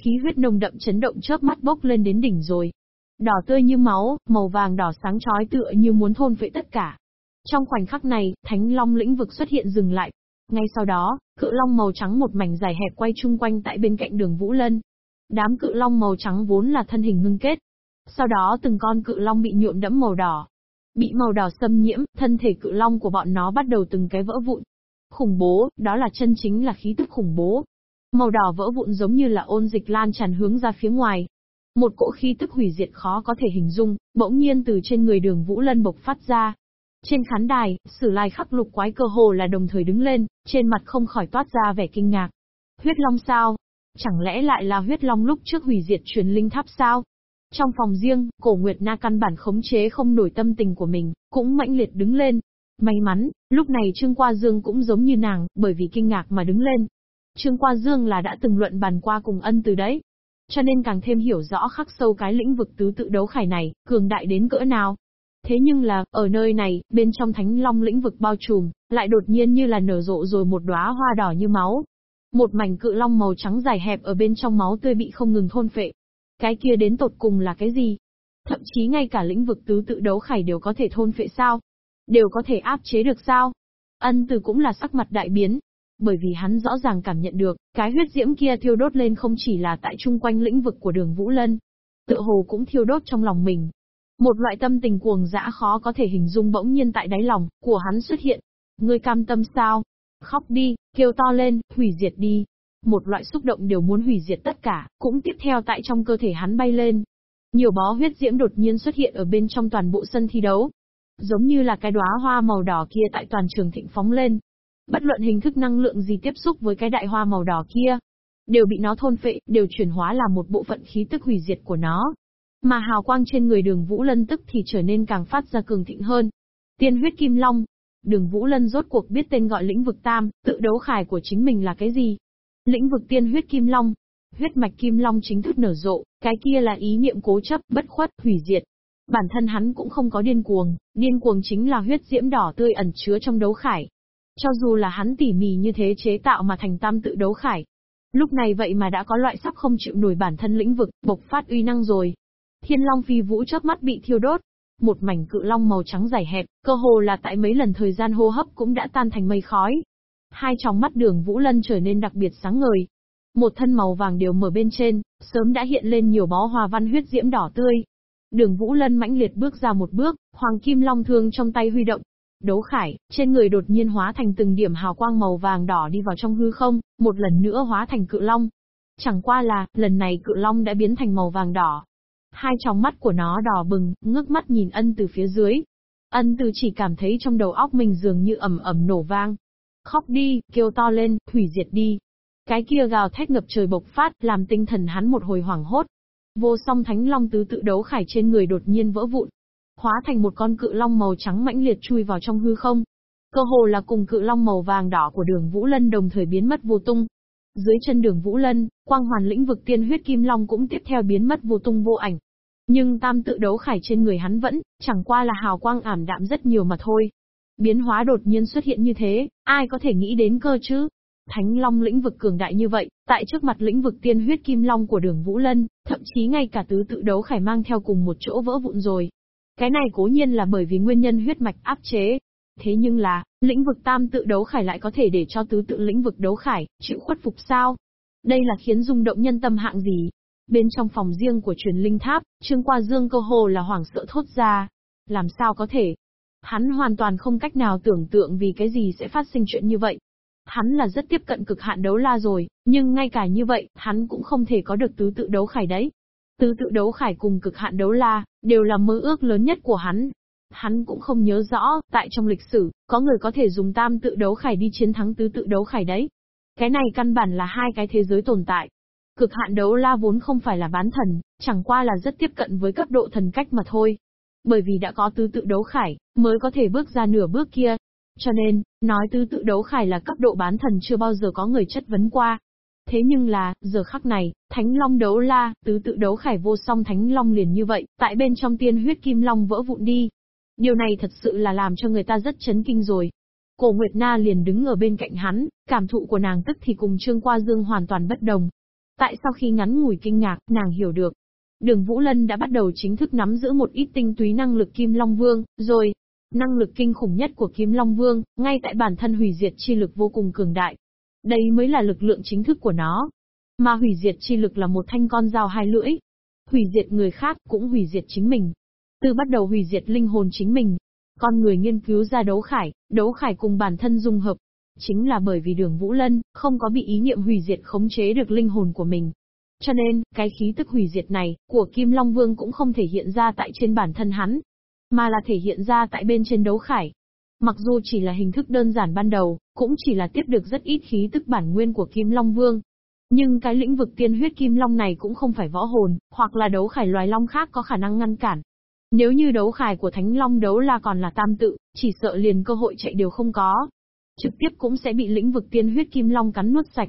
Khí huyết nồng đậm chấn động chớp mắt bốc lên đến đỉnh rồi. Đỏ tươi như máu, màu vàng đỏ sáng chói tựa như muốn thôn phệ tất cả. Trong khoảnh khắc này, thánh long lĩnh vực xuất hiện dừng lại. Ngay sau đó, cự long màu trắng một mảnh dài hẹp quay chung quanh tại bên cạnh đường Vũ Lân. Đám cự long màu trắng vốn là thân hình ngưng kết, sau đó từng con cự long bị nhuộm đẫm màu đỏ. Bị màu đỏ xâm nhiễm, thân thể cự long của bọn nó bắt đầu từng cái vỡ vụn. Khủng bố, đó là chân chính là khí tức khủng bố. Màu đỏ vỡ vụn giống như là ôn dịch lan tràn hướng ra phía ngoài. Một cỗ khí tức hủy diệt khó có thể hình dung, bỗng nhiên từ trên người đường Vũ Lân bộc phát ra. Trên khán đài, sử lai khắc lục quái cơ hồ là đồng thời đứng lên, trên mặt không khỏi toát ra vẻ kinh ngạc. Huyết long sao? Chẳng lẽ lại là huyết long lúc trước hủy diệt truyền linh tháp sao? Trong phòng riêng, cổ Nguyệt Na căn bản khống chế không nổi tâm tình của mình, cũng mãnh liệt đứng lên. May mắn, lúc này Trương Qua Dương cũng giống như nàng, bởi vì kinh ngạc mà đứng lên. Trương Qua Dương là đã từng luận bàn qua cùng ân từ đấy. Cho nên càng thêm hiểu rõ khắc sâu cái lĩnh vực tứ tự đấu khải này, cường đại đến cỡ nào. Thế nhưng là, ở nơi này, bên trong thánh long lĩnh vực bao trùm, lại đột nhiên như là nở rộ rồi một đóa hoa đỏ như máu. Một mảnh cự long màu trắng dài hẹp ở bên trong máu tươi bị không ngừng thôn phệ, cái kia đến tột cùng là cái gì? Thậm chí ngay cả lĩnh vực tứ tự đấu khải đều có thể thôn phệ sao? Đều có thể áp chế được sao? Ân từ cũng là sắc mặt đại biến. Bởi vì hắn rõ ràng cảm nhận được, cái huyết diễm kia thiêu đốt lên không chỉ là tại chung quanh lĩnh vực của đường Vũ Lân. Tự hồ cũng thiêu đốt trong lòng mình. Một loại tâm tình cuồng dã khó có thể hình dung bỗng nhiên tại đáy lòng, của hắn xuất hiện. Ngươi cam tâm sao? Khóc đi, kêu to lên, hủy diệt đi. Một loại xúc động đều muốn hủy diệt tất cả, cũng tiếp theo tại trong cơ thể hắn bay lên. Nhiều bó huyết diễm đột nhiên xuất hiện ở bên trong toàn bộ sân thi đấu. Giống như là cái đóa hoa màu đỏ kia tại toàn trường thịnh phóng lên. Bất luận hình thức năng lượng gì tiếp xúc với cái đại hoa màu đỏ kia. đều bị nó thôn phệ, đều chuyển hóa là một bộ phận khí tức hủy diệt của nó. Mà hào quang trên người đường Vũ Lân tức thì trở nên càng phát ra cường thịnh hơn. Tiên huyết kim long. Đường Vũ Lân rốt cuộc biết tên gọi lĩnh vực tam, tự đấu khải của chính mình là cái gì. Lĩnh vực tiên huyết kim long. Huyết mạch kim long chính thức nở rộ, cái kia là ý niệm cố chấp, bất khuất, hủy diệt. Bản thân hắn cũng không có điên cuồng, điên cuồng chính là huyết diễm đỏ tươi ẩn chứa trong đấu khải. Cho dù là hắn tỉ mỉ như thế chế tạo mà thành tam tự đấu khải. Lúc này vậy mà đã có loại sắp không chịu nổi bản thân lĩnh vực, bộc phát uy năng rồi. Thiên Long phi vũ chớp mắt bị thiêu đốt. Một mảnh cự long màu trắng dài hẹp, cơ hồ là tại mấy lần thời gian hô hấp cũng đã tan thành mây khói. Hai tròng mắt đường Vũ Lân trở nên đặc biệt sáng ngời. Một thân màu vàng đều mở bên trên, sớm đã hiện lên nhiều bó hoa văn huyết diễm đỏ tươi. Đường Vũ Lân mãnh liệt bước ra một bước, hoàng kim long thương trong tay huy động. Đấu khải, trên người đột nhiên hóa thành từng điểm hào quang màu vàng đỏ đi vào trong hư không, một lần nữa hóa thành cự long. Chẳng qua là, lần này cự long đã biến thành màu vàng đỏ, Hai tròng mắt của nó đỏ bừng, ngước mắt nhìn ân từ phía dưới. Ân từ chỉ cảm thấy trong đầu óc mình dường như ầm ầm nổ vang. Khóc đi, kêu to lên, hủy diệt đi. Cái kia gào thét ngập trời bộc phát, làm tinh thần hắn một hồi hoảng hốt. Vô song thánh long tứ tự đấu khải trên người đột nhiên vỡ vụn. Hóa thành một con cự long màu trắng mãnh liệt chui vào trong hư không. Cơ hồ là cùng cự long màu vàng đỏ của đường Vũ Lân đồng thời biến mất vô tung. Dưới chân đường Vũ Lân, quang hoàn lĩnh vực tiên huyết kim long cũng tiếp theo biến mất vô tung vô ảnh. Nhưng tam tự đấu khải trên người hắn vẫn, chẳng qua là hào quang ảm đạm rất nhiều mà thôi. Biến hóa đột nhiên xuất hiện như thế, ai có thể nghĩ đến cơ chứ? Thánh Long lĩnh vực cường đại như vậy, tại trước mặt lĩnh vực tiên huyết kim long của đường Vũ Lân, thậm chí ngay cả tứ tự đấu khải mang theo cùng một chỗ vỡ vụn rồi. Cái này cố nhiên là bởi vì nguyên nhân huyết mạch áp chế. Thế nhưng là, lĩnh vực tam tự đấu khải lại có thể để cho tứ tự lĩnh vực đấu khải, chịu khuất phục sao? Đây là khiến rung động nhân tâm hạng gì? Bên trong phòng riêng của truyền linh tháp, Trương Qua Dương cơ hồ là hoảng sợ thốt ra. Làm sao có thể? Hắn hoàn toàn không cách nào tưởng tượng vì cái gì sẽ phát sinh chuyện như vậy. Hắn là rất tiếp cận cực hạn đấu la rồi, nhưng ngay cả như vậy, hắn cũng không thể có được tứ tự đấu khải đấy. Tứ tự đấu khải cùng cực hạn đấu la, đều là mơ ước lớn nhất của hắn. Hắn cũng không nhớ rõ, tại trong lịch sử, có người có thể dùng tam tự đấu khải đi chiến thắng tứ tự đấu khải đấy. Cái này căn bản là hai cái thế giới tồn tại, Cực hạn đấu la vốn không phải là bán thần, chẳng qua là rất tiếp cận với cấp độ thần cách mà thôi. Bởi vì đã có tứ tự đấu khải, mới có thể bước ra nửa bước kia. Cho nên, nói tứ tự đấu khải là cấp độ bán thần chưa bao giờ có người chất vấn qua. Thế nhưng là, giờ khắc này, Thánh Long đấu la, tứ tự đấu khải vô song Thánh Long liền như vậy, tại bên trong tiên huyết kim long vỡ vụn đi. Điều này thật sự là làm cho người ta rất chấn kinh rồi. Cổ Nguyệt Na liền đứng ở bên cạnh hắn, cảm thụ của nàng tức thì cùng Trương Qua Dương hoàn toàn bất đồng, Tại sau khi ngắn ngủi kinh ngạc, nàng hiểu được. Đường Vũ Lân đã bắt đầu chính thức nắm giữ một ít tinh túy năng lực Kim Long Vương, rồi. Năng lực kinh khủng nhất của Kim Long Vương, ngay tại bản thân hủy diệt chi lực vô cùng cường đại. Đây mới là lực lượng chính thức của nó. Mà hủy diệt chi lực là một thanh con dao hai lưỡi. Hủy diệt người khác cũng hủy diệt chính mình. Từ bắt đầu hủy diệt linh hồn chính mình. Con người nghiên cứu ra đấu khải, đấu khải cùng bản thân dung hợp, Chính là bởi vì đường Vũ Lân, không có bị ý niệm hủy diệt khống chế được linh hồn của mình. Cho nên, cái khí tức hủy diệt này, của Kim Long Vương cũng không thể hiện ra tại trên bản thân hắn, mà là thể hiện ra tại bên trên đấu khải. Mặc dù chỉ là hình thức đơn giản ban đầu, cũng chỉ là tiếp được rất ít khí tức bản nguyên của Kim Long Vương. Nhưng cái lĩnh vực tiên huyết Kim Long này cũng không phải võ hồn, hoặc là đấu khải loài long khác có khả năng ngăn cản. Nếu như đấu khải của Thánh Long đấu là còn là tam tự, chỉ sợ liền cơ hội chạy đều không có trực tiếp cũng sẽ bị lĩnh vực tiên huyết kim long cắn nuốt sạch.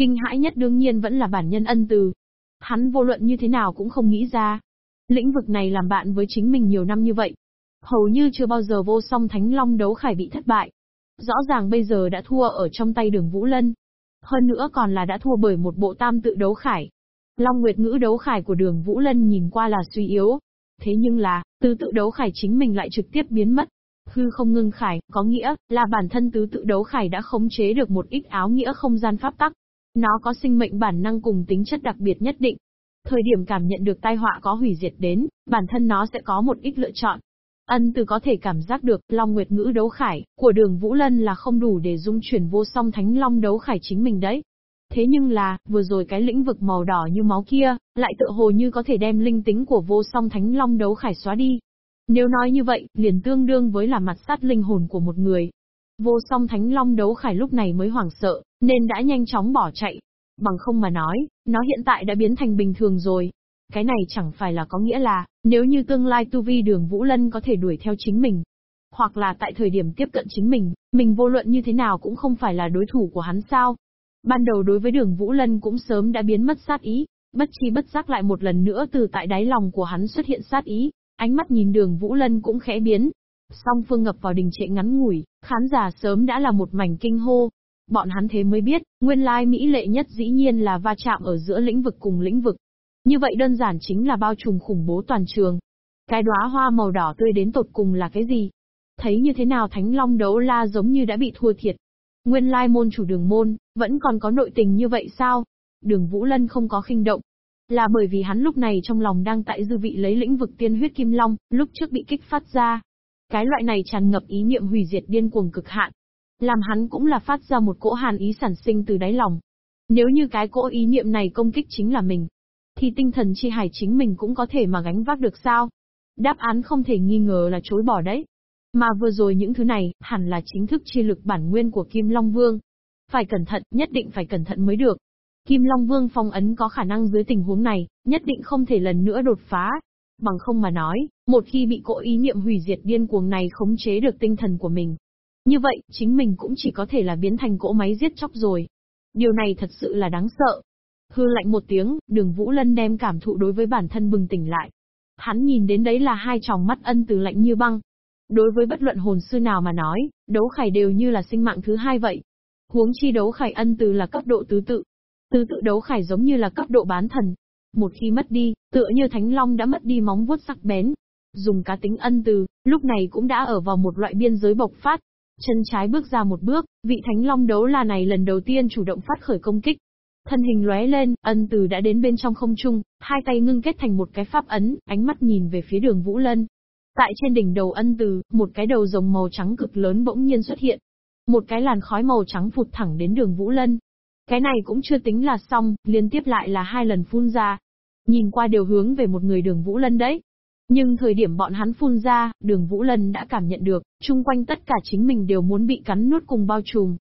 Kinh hãi nhất đương nhiên vẫn là bản nhân ân từ. Hắn vô luận như thế nào cũng không nghĩ ra. Lĩnh vực này làm bạn với chính mình nhiều năm như vậy. Hầu như chưa bao giờ vô song thánh long đấu khải bị thất bại. Rõ ràng bây giờ đã thua ở trong tay đường Vũ Lân. Hơn nữa còn là đã thua bởi một bộ tam tự đấu khải. Long Nguyệt ngữ đấu khải của đường Vũ Lân nhìn qua là suy yếu. Thế nhưng là, tứ tự đấu khải chính mình lại trực tiếp biến mất. Hư không ngưng khải, có nghĩa là bản thân tứ tự đấu khải đã khống chế được một ít áo nghĩa không gian pháp tắc. Nó có sinh mệnh bản năng cùng tính chất đặc biệt nhất định. Thời điểm cảm nhận được tai họa có hủy diệt đến, bản thân nó sẽ có một ít lựa chọn. Ân từ có thể cảm giác được, Long Nguyệt ngữ đấu khải, của đường Vũ Lân là không đủ để dung chuyển vô song thánh Long đấu khải chính mình đấy. Thế nhưng là, vừa rồi cái lĩnh vực màu đỏ như máu kia, lại tự hồ như có thể đem linh tính của vô song thánh Long đấu khải xóa đi. Nếu nói như vậy, liền tương đương với là mặt sát linh hồn của một người. Vô song thánh long đấu khải lúc này mới hoảng sợ, nên đã nhanh chóng bỏ chạy. Bằng không mà nói, nó hiện tại đã biến thành bình thường rồi. Cái này chẳng phải là có nghĩa là, nếu như tương lai tu vi đường Vũ Lân có thể đuổi theo chính mình, hoặc là tại thời điểm tiếp cận chính mình, mình vô luận như thế nào cũng không phải là đối thủ của hắn sao. Ban đầu đối với đường Vũ Lân cũng sớm đã biến mất sát ý, bất chi bất giác lại một lần nữa từ tại đáy lòng của hắn xuất hiện sát ý, ánh mắt nhìn đường Vũ Lân cũng khẽ biến. Song phương ngập vào đình trệ ngắn ngủi, khán giả sớm đã là một mảnh kinh hô. Bọn hắn thế mới biết, nguyên lai Mỹ lệ nhất dĩ nhiên là va chạm ở giữa lĩnh vực cùng lĩnh vực. Như vậy đơn giản chính là bao trùm khủng bố toàn trường. Cái đóa hoa màu đỏ tươi đến tột cùng là cái gì? Thấy như thế nào Thánh Long đấu la giống như đã bị thua thiệt. Nguyên lai môn chủ đường môn, vẫn còn có nội tình như vậy sao? Đường Vũ Lân không có khinh động. Là bởi vì hắn lúc này trong lòng đang tại dư vị lấy lĩnh vực tiên huyết kim long, lúc trước bị kích phát ra. Cái loại này tràn ngập ý niệm hủy diệt điên cuồng cực hạn. Làm hắn cũng là phát ra một cỗ hàn ý sản sinh từ đáy lòng. Nếu như cái cỗ ý niệm này công kích chính là mình, thì tinh thần chi hải chính mình cũng có thể mà gánh vác được sao? Đáp án không thể nghi ngờ là chối bỏ đấy. Mà vừa rồi những thứ này, hẳn là chính thức chi lực bản nguyên của Kim Long Vương. Phải cẩn thận, nhất định phải cẩn thận mới được. Kim Long Vương phong ấn có khả năng dưới tình huống này, nhất định không thể lần nữa đột phá. Bằng không mà nói, một khi bị cỗ ý niệm hủy diệt điên cuồng này khống chế được tinh thần của mình. Như vậy, chính mình cũng chỉ có thể là biến thành cỗ máy giết chóc rồi. Điều này thật sự là đáng sợ. Hư lạnh một tiếng, đường Vũ Lân đem cảm thụ đối với bản thân bừng tỉnh lại. Hắn nhìn đến đấy là hai tròng mắt ân từ lạnh như băng, Đối với bất luận hồn sư nào mà nói, đấu khải đều như là sinh mạng thứ hai vậy. Huống chi đấu khải ân từ là cấp độ tứ tự. Tứ tự đấu khải giống như là cấp độ bán thần. Một khi mất đi, tựa như thánh long đã mất đi móng vuốt sắc bén. Dùng cá tính ân từ, lúc này cũng đã ở vào một loại biên giới bộc phát. Chân trái bước ra một bước, vị thánh long đấu là này lần đầu tiên chủ động phát khởi công kích. Thân hình lóe lên, ân từ đã đến bên trong không trung, hai tay ngưng kết thành một cái pháp ấn, ánh mắt nhìn về phía đường Vũ Lân, Tại trên đỉnh đầu ân từ, một cái đầu rồng màu trắng cực lớn bỗng nhiên xuất hiện. Một cái làn khói màu trắng phụt thẳng đến đường Vũ Lân. Cái này cũng chưa tính là xong, liên tiếp lại là hai lần phun ra. Nhìn qua đều hướng về một người đường Vũ Lân đấy. Nhưng thời điểm bọn hắn phun ra, đường Vũ Lân đã cảm nhận được, chung quanh tất cả chính mình đều muốn bị cắn nuốt cùng bao trùm.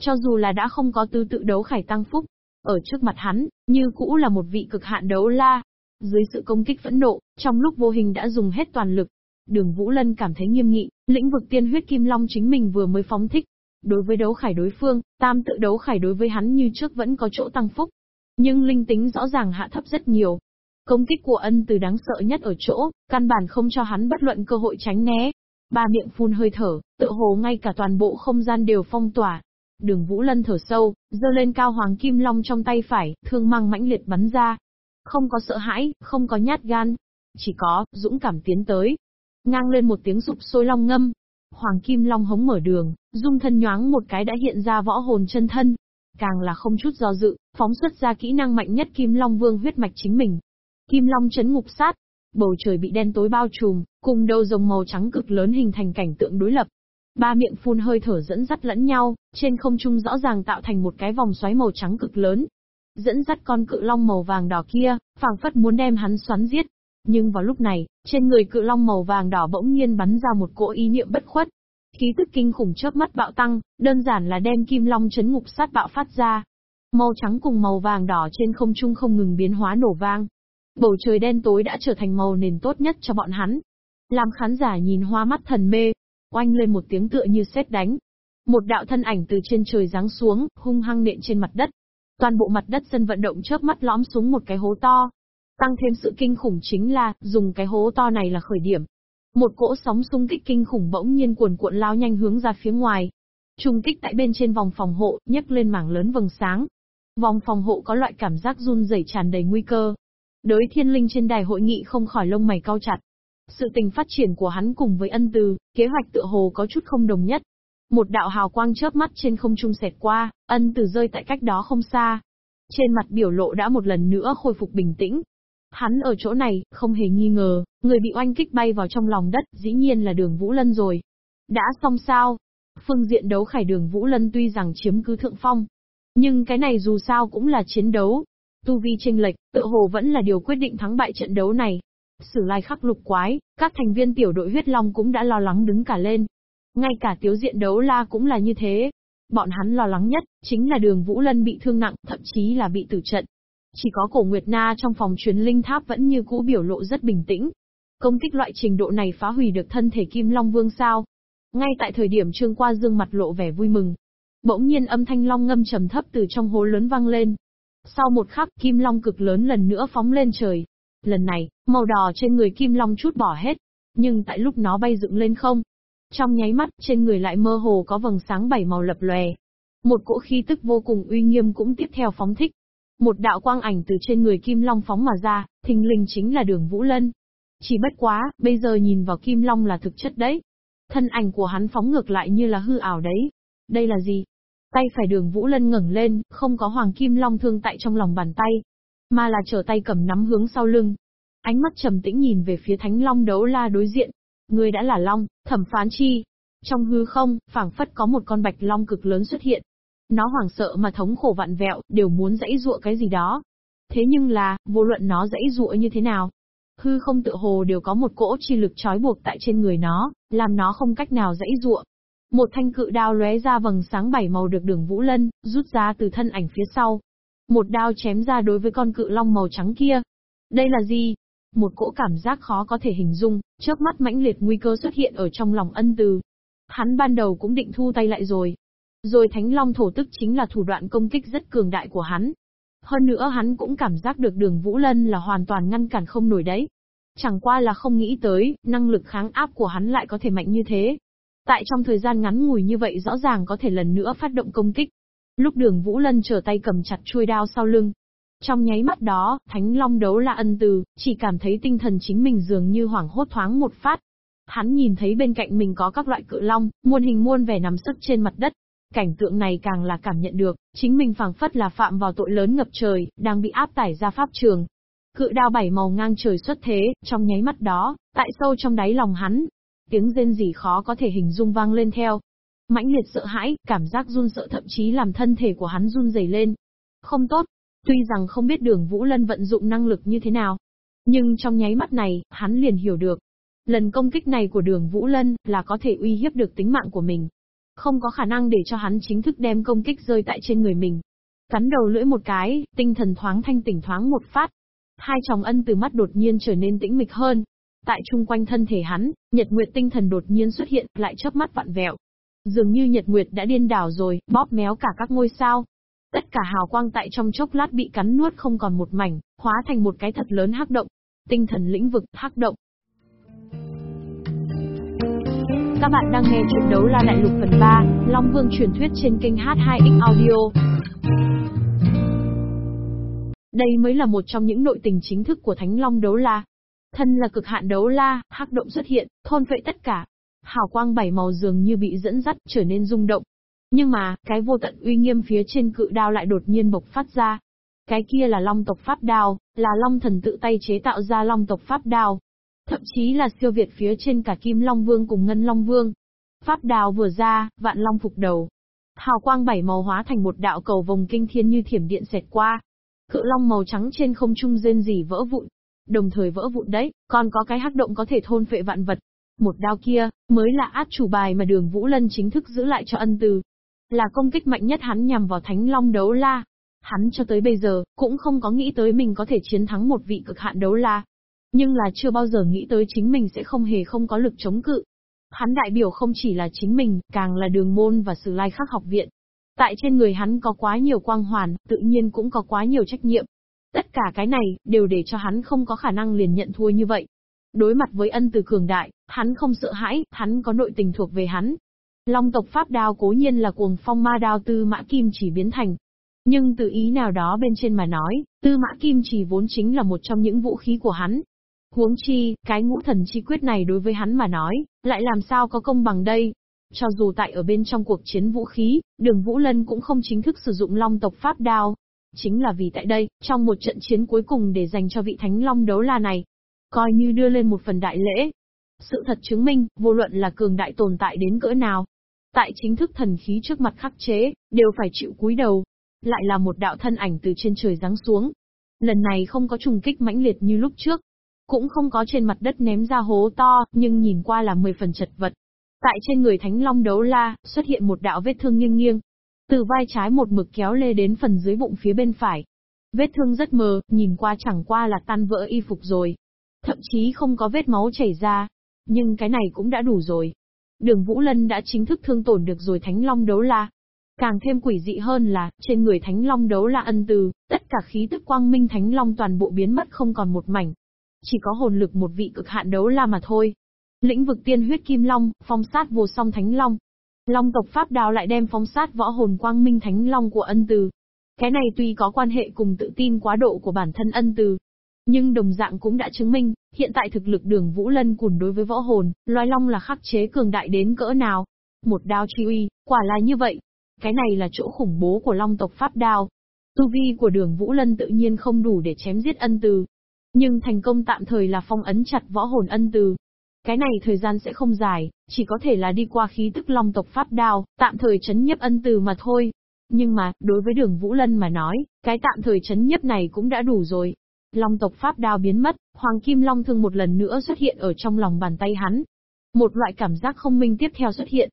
Cho dù là đã không có tư tự đấu khải tăng phúc, ở trước mặt hắn, như cũ là một vị cực hạn đấu la. Dưới sự công kích phẫn nộ, trong lúc vô hình đã dùng hết toàn lực, Đường Vũ Lân cảm thấy nghiêm nghị, lĩnh vực tiên huyết kim long chính mình vừa mới phóng thích. Đối với đấu khải đối phương, tam tự đấu khải đối với hắn như trước vẫn có chỗ tăng phúc. Nhưng linh tính rõ ràng hạ thấp rất nhiều. Công kích của ân từ đáng sợ nhất ở chỗ, căn bản không cho hắn bất luận cơ hội tránh né. Ba miệng phun hơi thở, tự hồ ngay cả toàn bộ không gian đều phong tỏa. Đường Vũ Lân thở sâu, giơ lên cao hoàng kim long trong tay phải, thương mang mãnh liệt bắn ra. Không có sợ hãi, không có nhát gan, chỉ có dũng cảm tiến tới, Ngang lên một tiếng sụp sôi long ngâm. Hoàng Kim Long hống mở đường, dung thân nhoáng một cái đã hiện ra võ hồn chân thân. Càng là không chút do dự, phóng xuất ra kỹ năng mạnh nhất Kim Long Vương huyết mạch chính mình. Kim Long chấn ngục sát, bầu trời bị đen tối bao trùm, cùng đầu rồng màu trắng cực lớn hình thành cảnh tượng đối lập. Ba miệng phun hơi thở dẫn dắt lẫn nhau, trên không trung rõ ràng tạo thành một cái vòng xoáy màu trắng cực lớn. Dẫn dắt con cự long màu vàng đỏ kia, phảng phất muốn đem hắn xoắn giết. Nhưng vào lúc này, trên người cự long màu vàng đỏ bỗng nhiên bắn ra một cỗ ý niệm bất khuất. Khí tức kinh khủng chớp mắt bạo tăng, đơn giản là đem kim long chấn ngục sát bạo phát ra. Màu trắng cùng màu vàng đỏ trên không trung không ngừng biến hóa nổ vang. Bầu trời đen tối đã trở thành màu nền tốt nhất cho bọn hắn. Làm khán giả nhìn hoa mắt thần mê, oanh lên một tiếng tựa như sét đánh. Một đạo thân ảnh từ trên trời giáng xuống, hung hăng nện trên mặt đất. Toàn bộ mặt đất sân vận động chớp mắt lõm xuống một cái hố to, Tăng thêm sự kinh khủng chính là, dùng cái hố to này là khởi điểm. Một cỗ sóng xung kích kinh khủng bỗng nhiên cuồn cuộn lao nhanh hướng ra phía ngoài. Trung kích tại bên trên vòng phòng hộ, nhấc lên mảng lớn vầng sáng. Vòng phòng hộ có loại cảm giác run rẩy tràn đầy nguy cơ. Đới thiên linh trên đài hội nghị không khỏi lông mày cao chặt. Sự tình phát triển của hắn cùng với ân từ, kế hoạch tựa hồ có chút không đồng nhất. Một đạo hào quang chớp mắt trên không trung xẹt qua, ân từ rơi tại cách đó không xa. Trên mặt biểu lộ đã một lần nữa khôi phục bình tĩnh, Hắn ở chỗ này, không hề nghi ngờ, người bị oanh kích bay vào trong lòng đất, dĩ nhiên là đường Vũ Lân rồi. Đã xong sao? Phương diện đấu khải đường Vũ Lân tuy rằng chiếm cứ thượng phong, nhưng cái này dù sao cũng là chiến đấu. Tu vi chênh lệch, tự hồ vẫn là điều quyết định thắng bại trận đấu này. Sử lai khắc lục quái, các thành viên tiểu đội huyết long cũng đã lo lắng đứng cả lên. Ngay cả tiếu diện đấu la cũng là như thế. Bọn hắn lo lắng nhất, chính là đường Vũ Lân bị thương nặng, thậm chí là bị tử trận. Chỉ có cổ Nguyệt Na trong phòng truyền linh tháp vẫn như cũ biểu lộ rất bình tĩnh. Công kích loại trình độ này phá hủy được thân thể Kim Long Vương sao? Ngay tại thời điểm Trương Qua Dương mặt lộ vẻ vui mừng. Bỗng nhiên âm thanh long ngâm trầm thấp từ trong hố lớn vang lên. Sau một khắc, Kim Long cực lớn lần nữa phóng lên trời. Lần này, màu đỏ trên người Kim Long chút bỏ hết. Nhưng tại lúc nó bay dựng lên không, trong nháy mắt, trên người lại mơ hồ có vầng sáng bảy màu lập lòe. Một cỗ khí tức vô cùng uy nghiêm cũng tiếp theo phóng thích. Một đạo quang ảnh từ trên người Kim Long phóng mà ra, thình lình chính là đường Vũ Lân. Chỉ bất quá, bây giờ nhìn vào Kim Long là thực chất đấy. Thân ảnh của hắn phóng ngược lại như là hư ảo đấy. Đây là gì? Tay phải đường Vũ Lân ngẩng lên, không có Hoàng Kim Long thương tại trong lòng bàn tay. Mà là trở tay cầm nắm hướng sau lưng. Ánh mắt trầm tĩnh nhìn về phía Thánh Long đấu la đối diện, Ngươi đã là Long, thẩm phán chi. Trong hư không, phảng phất có một con bạch Long cực lớn xuất hiện. Nó hoảng sợ mà thống khổ vạn vẹo, đều muốn dãy dụa cái gì đó. Thế nhưng là, vô luận nó dãy dụa như thế nào, hư không tự hồ đều có một cỗ chi lực trói buộc tại trên người nó, làm nó không cách nào dãy dụa. Một thanh cự đao lóe ra vầng sáng bảy màu được đường Vũ Lân, rút ra từ thân ảnh phía sau. Một đao chém ra đối với con cự long màu trắng kia. Đây là gì? Một cỗ cảm giác khó có thể hình dung, chớp mắt mãnh liệt nguy cơ xuất hiện ở trong lòng ân từ. Hắn ban đầu cũng định thu tay lại rồi. Rồi Thánh Long thổ tức chính là thủ đoạn công kích rất cường đại của hắn. Hơn nữa hắn cũng cảm giác được đường Vũ Lân là hoàn toàn ngăn cản không nổi đấy. Chẳng qua là không nghĩ tới, năng lực kháng áp của hắn lại có thể mạnh như thế. Tại trong thời gian ngắn ngủi như vậy rõ ràng có thể lần nữa phát động công kích. Lúc đường Vũ Lân trở tay cầm chặt chuôi đao sau lưng, trong nháy mắt đó, Thánh Long đấu là ân từ, chỉ cảm thấy tinh thần chính mình dường như hoảng hốt thoáng một phát. Hắn nhìn thấy bên cạnh mình có các loại cự long, muôn hình muôn vẻ nằm sức trên mặt đất. Cảnh tượng này càng là cảm nhận được, chính mình phảng phất là phạm vào tội lớn ngập trời, đang bị áp tải ra pháp trường. Cự đao bảy màu ngang trời xuất thế, trong nháy mắt đó, tại sâu trong đáy lòng hắn, tiếng rên rỉ khó có thể hình dung vang lên theo. Mãnh liệt sợ hãi, cảm giác run sợ thậm chí làm thân thể của hắn run rẩy lên. Không tốt, Tuy rằng không biết đường Vũ Lân vận dụng năng lực như thế nào, nhưng trong nháy mắt này, hắn liền hiểu được. Lần công kích này của đường Vũ Lân là có thể uy hiếp được tính mạng của mình. Không có khả năng để cho hắn chính thức đem công kích rơi tại trên người mình. Cắn đầu lưỡi một cái, tinh thần thoáng thanh tỉnh thoáng một phát. Hai tròng ân từ mắt đột nhiên trở nên tĩnh mịch hơn. Tại chung quanh thân thể hắn, nhật nguyệt tinh thần đột nhiên xuất hiện, lại chớp mắt vặn vẹo. Dường như nhật nguyệt đã điên đảo rồi, bóp méo cả các ngôi sao. Tất cả hào quang tại trong chốc lát bị cắn nuốt không còn một mảnh, hóa thành một cái thật lớn hắc động. Tinh thần lĩnh vực hắc động. Các bạn đang nghe chuyện đấu la đại lục phần 3, Long Vương truyền thuyết trên kênh H2X Audio. Đây mới là một trong những nội tình chính thức của Thánh Long đấu la. Thân là cực hạn đấu la, hắc động xuất hiện, thôn phệ tất cả. Hào quang bảy màu dường như bị dẫn dắt trở nên rung động, nhưng mà, cái vô tận uy nghiêm phía trên cự đao lại đột nhiên bộc phát ra. Cái kia là long tộc pháp đao, là long thần tự tay chế tạo ra long tộc pháp đao. Thậm chí là siêu việt phía trên cả kim long vương cùng ngân long vương. Pháp đao vừa ra, vạn long phục đầu. Hào quang bảy màu hóa thành một đạo cầu vòng kinh thiên như thiểm điện xẹt qua. Cự long màu trắng trên không trung rên rỉ vỡ vụn. Đồng thời vỡ vụn đấy, còn có cái hắc động có thể thôn phệ vạn vật. Một đao kia, mới là át chủ bài mà đường Vũ Lân chính thức giữ lại cho ân từ. Là công kích mạnh nhất hắn nhằm vào Thánh Long đấu la. Hắn cho tới bây giờ, cũng không có nghĩ tới mình có thể chiến thắng một vị cực hạn đấu la. Nhưng là chưa bao giờ nghĩ tới chính mình sẽ không hề không có lực chống cự. Hắn đại biểu không chỉ là chính mình, càng là đường môn và sử lai khắc học viện. Tại trên người hắn có quá nhiều quang hoàn, tự nhiên cũng có quá nhiều trách nhiệm. Tất cả cái này, đều để cho hắn không có khả năng liền nhận thua như vậy. Đối mặt với ân từ cường đại, hắn không sợ hãi, hắn có nội tình thuộc về hắn, Long tộc pháp đao cố nhiên là cuồng phong ma đao tư mã kim chỉ biến thành. Nhưng từ ý nào đó bên trên mà nói, tư mã kim chỉ vốn chính là một trong những vũ khí của hắn. Huống chi, cái ngũ thần chi quyết này đối với hắn mà nói, lại làm sao có công bằng đây? Cho dù tại ở bên trong cuộc chiến vũ khí, đường Vũ Lân cũng không chính thức sử dụng long tộc pháp đao. Chính là vì tại đây, trong một trận chiến cuối cùng để dành cho vị thánh long đấu la này, coi như đưa lên một phần đại lễ. Sự thật chứng minh, vô luận là cường đại tồn tại đến cỡ nào, Tại chính thức thần khí trước mặt khắc chế, đều phải chịu cúi đầu. Lại là một đạo thân ảnh từ trên trời giáng xuống. Lần này không có trùng kích mãnh liệt như lúc trước. Cũng không có trên mặt đất ném ra hố to, nhưng nhìn qua là mười phần chật vật. Tại trên người Thánh Long đấu la, xuất hiện một đạo vết thương nghiêng nghiêng từ vai trái một mực kéo lê đến phần dưới bụng phía bên phải. Vết thương rất mờ, nhìn qua chẳng qua là tan vỡ y phục rồi. Thậm chí không có vết máu chảy ra. Nhưng cái này cũng đã đủ rồi. Đường Vũ Lân đã chính thức thương tổn được rồi Thánh Long đấu la. Càng thêm quỷ dị hơn là, trên người Thánh Long đấu la ân từ, tất cả khí tức quang minh Thánh Long toàn bộ biến mất không còn một mảnh. Chỉ có hồn lực một vị cực hạn đấu la mà thôi. Lĩnh vực tiên huyết kim long, phong sát vô song Thánh Long. Long tộc Pháp đao lại đem phóng sát võ hồn quang minh Thánh Long của ân từ. Cái này tuy có quan hệ cùng tự tin quá độ của bản thân ân từ, nhưng đồng dạng cũng đã chứng minh, hiện tại thực lực đường Vũ Lân cùn đối với võ hồn, loài long là khắc chế cường đại đến cỡ nào. Một đao chi uy, quả là như vậy. Cái này là chỗ khủng bố của long tộc Pháp đao. Tu vi của đường Vũ Lân tự nhiên không đủ để chém giết ân từ. Nhưng thành công tạm thời là phong ấn chặt võ hồn ân từ. Cái này thời gian sẽ không dài, chỉ có thể là đi qua khí tức long tộc Pháp đao, tạm thời chấn nhấp ân từ mà thôi. Nhưng mà, đối với đường Vũ Lân mà nói, cái tạm thời chấn nhấp này cũng đã đủ rồi. Long tộc pháp đao biến mất, Hoàng Kim Long thương một lần nữa xuất hiện ở trong lòng bàn tay hắn. Một loại cảm giác không minh tiếp theo xuất hiện.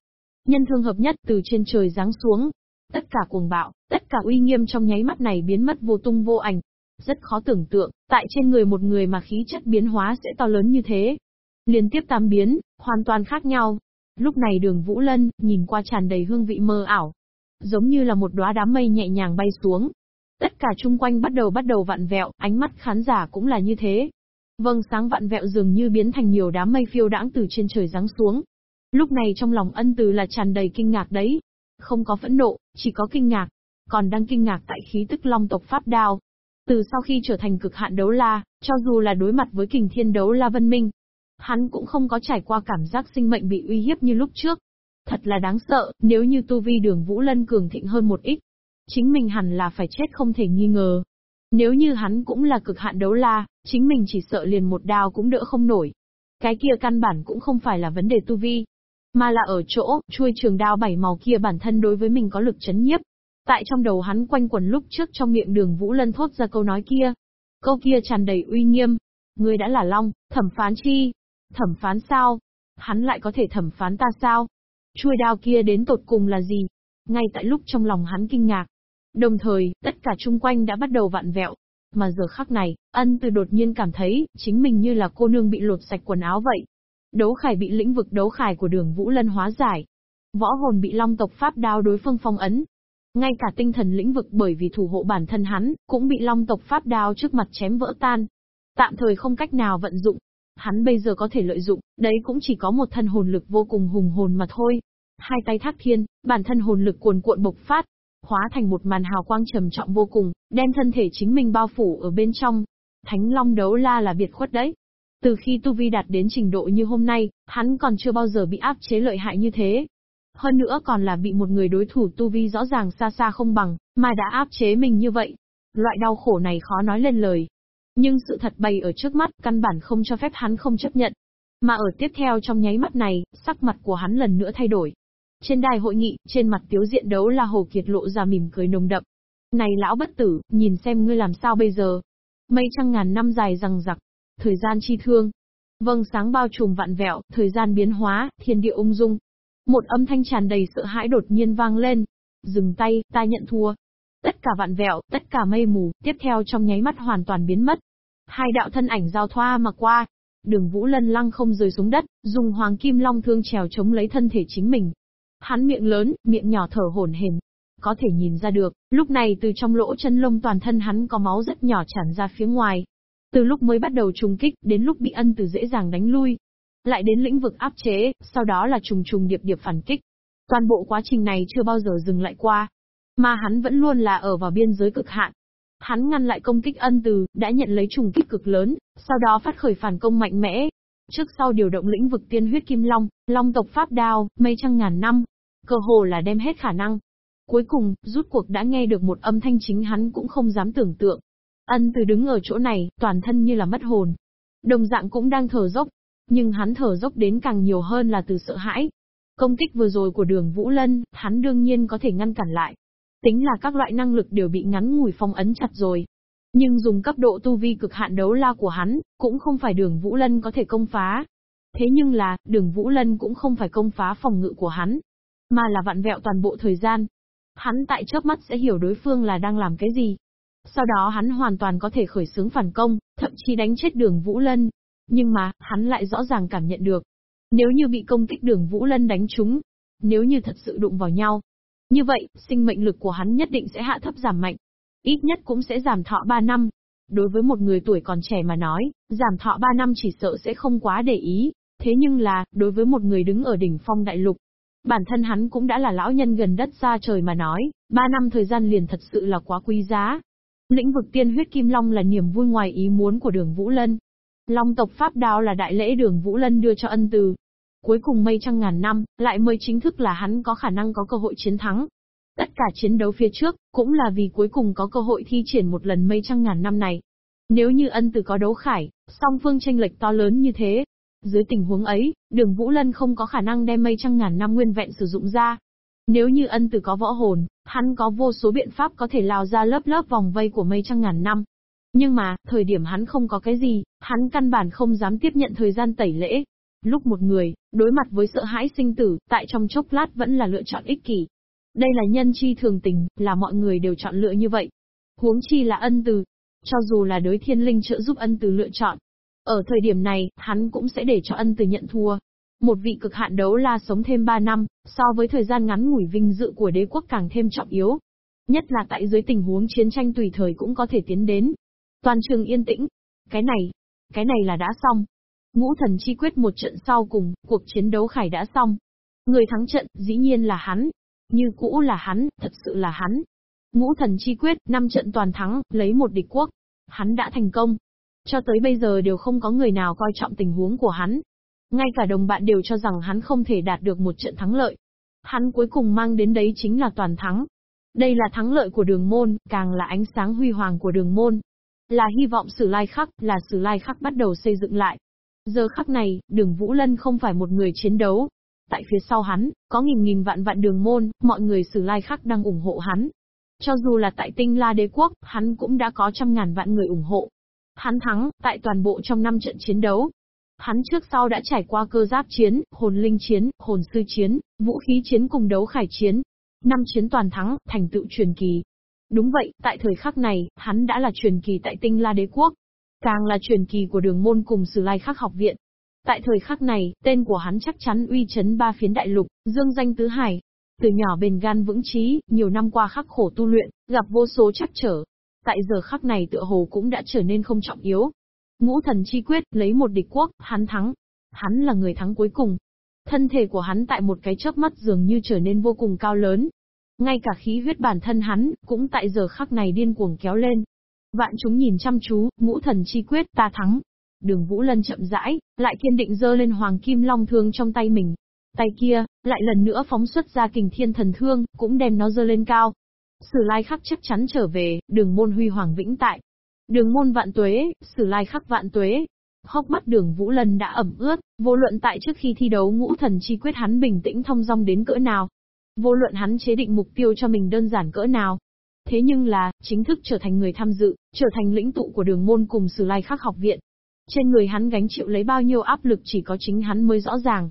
Nhân thương hợp nhất từ trên trời giáng xuống. Tất cả cuồng bạo, tất cả uy nghiêm trong nháy mắt này biến mất vô tung vô ảnh. Rất khó tưởng tượng, tại trên người một người mà khí chất biến hóa sẽ to lớn như thế. Liên tiếp tam biến, hoàn toàn khác nhau. Lúc này đường Vũ Lân, nhìn qua tràn đầy hương vị mơ ảo. Giống như là một đóa đám mây nhẹ nhàng bay xuống, Tất cả chung quanh bắt đầu bắt đầu vặn vẹo, ánh mắt khán giả cũng là như thế. Vâng sáng vặn vẹo dường như biến thành nhiều đám mây phiêu đãng từ trên trời giáng xuống. Lúc này trong lòng ân từ là tràn đầy kinh ngạc đấy. Không có phẫn nộ, chỉ có kinh ngạc. Còn đang kinh ngạc tại khí tức long tộc Pháp Đao. Từ sau khi trở thành cực hạn đấu la, cho dù là đối mặt với kình thiên đấu la vân minh, hắn cũng không có trải qua cảm giác sinh mệnh bị uy hiếp như lúc trước. Thật là đáng sợ, nếu như tu vi đường Vũ Lân cường thịnh hơn một ít, chính mình hẳn là phải chết không thể nghi ngờ. Nếu như hắn cũng là cực hạn đấu la, chính mình chỉ sợ liền một đao cũng đỡ không nổi. Cái kia căn bản cũng không phải là vấn đề tu vi, mà là ở chỗ, chuôi trường đao bảy màu kia bản thân đối với mình có lực chấn nhiếp. Tại trong đầu hắn quanh quẩn lúc trước trong miệng đường Vũ Lân thốt ra câu nói kia. Câu kia tràn đầy uy nghiêm. Ngươi đã là Long, thẩm phán chi. Thẩm phán sao? Hắn lại có thể thẩm phán ta sao? Chuôi đao kia đến tột cùng là gì? Ngay tại lúc trong lòng hắn kinh ngạc, Đồng thời, tất cả chung quanh đã bắt đầu vặn vẹo. Mà giờ khắc này, ân từ đột nhiên cảm thấy, chính mình như là cô nương bị lột sạch quần áo vậy. Đấu khải bị lĩnh vực đấu khải của đường Vũ Lân hóa giải. Võ hồn bị long tộc pháp đao đối phương phong ấn. Ngay cả tinh thần lĩnh vực bởi vì thủ hộ bản thân hắn, cũng bị long tộc pháp đao trước mặt chém vỡ tan. Tạm thời không cách nào vận dụng. Hắn bây giờ có thể lợi dụng, đấy cũng chỉ có một thân hồn lực vô cùng hùng hồn mà thôi. Hai tay thác thiên, bản thân hồn lực cuồn cuộn bộc phát, hóa thành một màn hào quang trầm trọng vô cùng, đem thân thể chính mình bao phủ ở bên trong. Thánh Long đấu la là biệt khuất đấy. Từ khi Tu Vi đạt đến trình độ như hôm nay, hắn còn chưa bao giờ bị áp chế lợi hại như thế. Hơn nữa còn là bị một người đối thủ Tu Vi rõ ràng xa xa không bằng, mà đã áp chế mình như vậy. Loại đau khổ này khó nói lên lời. Nhưng sự thật bày ở trước mắt, căn bản không cho phép hắn không chấp nhận. Mà ở tiếp theo trong nháy mắt này, sắc mặt của hắn lần nữa thay đổi. Trên đài hội nghị, trên mặt tiếu diện đấu là Hồ Kiệt lộ ra mỉm cười nồng đậm. Này lão bất tử, nhìn xem ngươi làm sao bây giờ. Mây trăng ngàn năm dài rằng rặc, thời gian chi thương. Vâng sáng bao trùm vạn vẹo, thời gian biến hóa, thiên địa ung dung. Một âm thanh tràn đầy sợ hãi đột nhiên vang lên. Dừng tay, ta nhận thua. Tất cả vạn vẹo, tất cả mây mù, tiếp theo trong nháy mắt hoàn toàn biến mất. Hai đạo thân ảnh giao thoa mà qua, Đường Vũ Lân lăng không rơi xuống đất, dùng hoàng kim long thương trèo chống lấy thân thể chính mình. Hắn miệng lớn, miệng nhỏ thở hổn hển. Có thể nhìn ra được, lúc này từ trong lỗ chân lông toàn thân hắn có máu rất nhỏ tràn ra phía ngoài. Từ lúc mới bắt đầu trùng kích, đến lúc bị ân từ dễ dàng đánh lui. Lại đến lĩnh vực áp chế, sau đó là trùng trùng điệp điệp phản kích. Toàn bộ quá trình này chưa bao giờ dừng lại qua. Mà hắn vẫn luôn là ở vào biên giới cực hạn. Hắn ngăn lại công kích ân từ, đã nhận lấy trùng kích cực lớn, sau đó phát khởi phản công mạnh mẽ, trước sau điều động lĩnh vực tiên huyết kim long, long tộc pháp đao, mây trăng ngàn năm, Cơ hồ là đem hết khả năng. Cuối cùng, rút cuộc đã nghe được một âm thanh chính hắn cũng không dám tưởng tượng. Ân từ đứng ở chỗ này, toàn thân như là mất hồn. Đồng dạng cũng đang thở dốc. Nhưng hắn thở dốc đến càng nhiều hơn là từ sợ hãi. Công kích vừa rồi của đường Vũ Lân, hắn đương nhiên có thể ngăn cản lại. Tính là các loại năng lực đều bị ngắn ngủi phong ấn chặt rồi. Nhưng dùng cấp độ tu vi cực hạn đấu la của hắn, cũng không phải đường Vũ Lân có thể công phá. Thế nhưng là, đường Vũ Lân cũng không phải công phá phòng ngự của hắn, mà là vặn vẹo toàn bộ thời gian. Hắn tại chớp mắt sẽ hiểu đối phương là đang làm cái gì. Sau đó hắn hoàn toàn có thể khởi xướng phản công, thậm chí đánh chết đường Vũ Lân. Nhưng mà, hắn lại rõ ràng cảm nhận được. Nếu như bị công kích đường Vũ Lân đánh trúng, nếu như thật sự đụng vào nhau, như vậy, sinh mệnh lực của hắn nhất định sẽ hạ thấp giảm mạnh. Ít nhất cũng sẽ giảm thọ 3 năm. Đối với một người tuổi còn trẻ mà nói, giảm thọ 3 năm chỉ sợ sẽ không quá để ý. Thế nhưng là, đối với một người đứng ở đỉnh phong đại lục, bản thân hắn cũng đã là lão nhân gần đất xa trời mà nói, 3 năm thời gian liền thật sự là quá quý giá. Lĩnh vực tiên huyết kim long là niềm vui ngoài ý muốn của đường Vũ Lân. Long tộc Pháp đao là đại lễ đường Vũ Lân đưa cho ân từ, Cuối cùng mây trăng ngàn năm, lại mới chính thức là hắn có khả năng có cơ hội chiến thắng. Tất cả chiến đấu phía trước, cũng là vì cuối cùng có cơ hội thi triển một lần mây trăng ngàn năm này. Nếu như ân tử có đấu khải, song phương tranh lệch to lớn như thế. Dưới tình huống ấy, đường Vũ Lân không có khả năng đem mây trăng ngàn năm nguyên vẹn sử dụng ra. Nếu như ân tử có võ hồn, hắn có vô số biện pháp có thể lao ra lớp lớp vòng vây của mây trăng ngàn năm. Nhưng mà, thời điểm hắn không có cái gì, hắn căn bản không dám tiếp nhận thời gian tẩy lễ. Lúc một người, đối mặt với sợ hãi sinh tử, tại trong chốc lát vẫn là lựa chọn ích kỷ. Đây là nhân chi thường tình, là mọi người đều chọn lựa như vậy. Huống chi là ân từ. Cho dù là đối thiên linh trợ giúp ân từ lựa chọn. Ở thời điểm này, hắn cũng sẽ để cho ân từ nhận thua. Một vị cực hạn đấu la sống thêm 3 năm, so với thời gian ngắn ngủi vinh dự của đế quốc càng thêm trọng yếu. Nhất là tại dưới tình huống chiến tranh tùy thời cũng có thể tiến đến. Toàn trường yên tĩnh. Cái này, cái này là đã xong. Ngũ thần chi quyết một trận sau cùng, cuộc chiến đấu khải đã xong. Người thắng trận, dĩ nhiên là hắn. Như cũ là hắn, thật sự là hắn. Ngũ thần chi quyết, năm trận toàn thắng, lấy một địch quốc. Hắn đã thành công. Cho tới bây giờ đều không có người nào coi trọng tình huống của hắn. Ngay cả đồng bạn đều cho rằng hắn không thể đạt được một trận thắng lợi. Hắn cuối cùng mang đến đấy chính là toàn thắng. Đây là thắng lợi của đường môn, càng là ánh sáng huy hoàng của đường môn. Là hy vọng sử lai khắc, là sử lai khắc bắt đầu xây dựng lại. Giờ khắc này, đường Vũ Lân không phải một người chiến đấu. Tại phía sau hắn, có nghìn nghìn vạn vạn đường môn, mọi người sử lai khác đang ủng hộ hắn. Cho dù là tại tinh la đế quốc, hắn cũng đã có trăm ngàn vạn người ủng hộ. Hắn thắng, tại toàn bộ trong năm trận chiến đấu. Hắn trước sau đã trải qua cơ giáp chiến, hồn linh chiến, hồn sư chiến, vũ khí chiến cùng đấu khải chiến. Năm chiến toàn thắng, thành tựu truyền kỳ. Đúng vậy, tại thời khắc này, hắn đã là truyền kỳ tại tinh la đế quốc. Càng là truyền kỳ của đường môn cùng Sử Lai Khắc học viện. Tại thời khắc này, tên của hắn chắc chắn uy chấn ba phiến đại lục, dương danh tứ hải. Từ nhỏ bền gan vững trí, nhiều năm qua khắc khổ tu luyện, gặp vô số chắc trở. Tại giờ khắc này tựa hồ cũng đã trở nên không trọng yếu. Ngũ thần chi quyết, lấy một địch quốc, hắn thắng. Hắn là người thắng cuối cùng. Thân thể của hắn tại một cái chớp mắt dường như trở nên vô cùng cao lớn. Ngay cả khí huyết bản thân hắn, cũng tại giờ khắc này điên cuồng kéo lên. Vạn chúng nhìn chăm chú, ngũ thần chi quyết, ta thắng. Đường Vũ Lân chậm rãi, lại kiên định dơ lên hoàng kim long thương trong tay mình. Tay kia, lại lần nữa phóng xuất ra kình thiên thần thương, cũng đem nó dơ lên cao. Sử lai khắc chắc chắn trở về, đường môn huy hoàng vĩnh tại. Đường môn vạn tuế, sử lai khắc vạn tuế. Hốc mắt đường Vũ Lân đã ẩm ướt, vô luận tại trước khi thi đấu ngũ thần chi quyết hắn bình tĩnh thông dong đến cỡ nào. Vô luận hắn chế định mục tiêu cho mình đơn giản cỡ nào, Thế nhưng là, chính thức trở thành người tham dự, trở thành lĩnh tụ của đường môn cùng sử lai khắc học viện. Trên người hắn gánh chịu lấy bao nhiêu áp lực chỉ có chính hắn mới rõ ràng.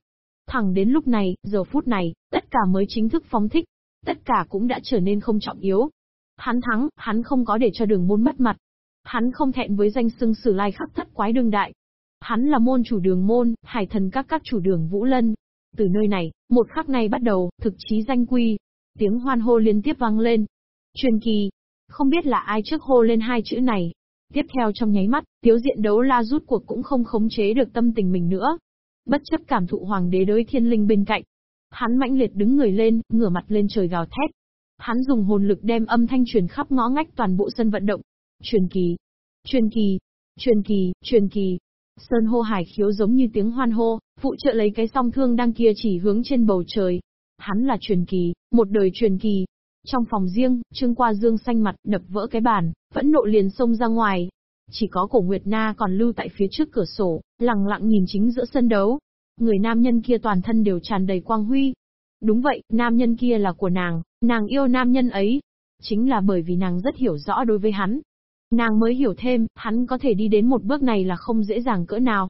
Thẳng đến lúc này, giờ phút này, tất cả mới chính thức phóng thích. Tất cả cũng đã trở nên không trọng yếu. Hắn thắng, hắn không có để cho đường môn mất mặt. Hắn không thẹn với danh xưng sử lai khắc thất quái đương đại. Hắn là môn chủ đường môn, hải thần các các chủ đường Vũ Lân. Từ nơi này, một khắc này bắt đầu, thực chí danh quy. Tiếng hoan hô liên tiếp vang lên, Truyền kỳ. Không biết là ai trước hô lên hai chữ này. Tiếp theo trong nháy mắt, tiếu diện đấu la rút cuộc cũng không khống chế được tâm tình mình nữa. Bất chấp cảm thụ hoàng đế đối thiên linh bên cạnh. Hắn mãnh liệt đứng người lên, ngửa mặt lên trời gào thét. Hắn dùng hồn lực đem âm thanh truyền khắp ngõ ngách toàn bộ sân vận động. Truyền kỳ. Truyền kỳ. Truyền kỳ, truyền kỳ. Sơn hô hải khiếu giống như tiếng hoan hô, phụ trợ lấy cái song thương đang kia chỉ hướng trên bầu trời. Hắn là truyền kỳ, một đời truyền kỳ, trong phòng riêng, Trương Qua Dương xanh mặt, đập vỡ cái bàn, vẫn nộ liền xông ra ngoài. Chỉ có cổ Nguyệt Na còn lưu tại phía trước cửa sổ, lặng lặng nhìn chính giữa sân đấu. Người nam nhân kia toàn thân đều tràn đầy quang huy. Đúng vậy, nam nhân kia là của nàng, nàng yêu nam nhân ấy. Chính là bởi vì nàng rất hiểu rõ đối với hắn. Nàng mới hiểu thêm, hắn có thể đi đến một bước này là không dễ dàng cỡ nào.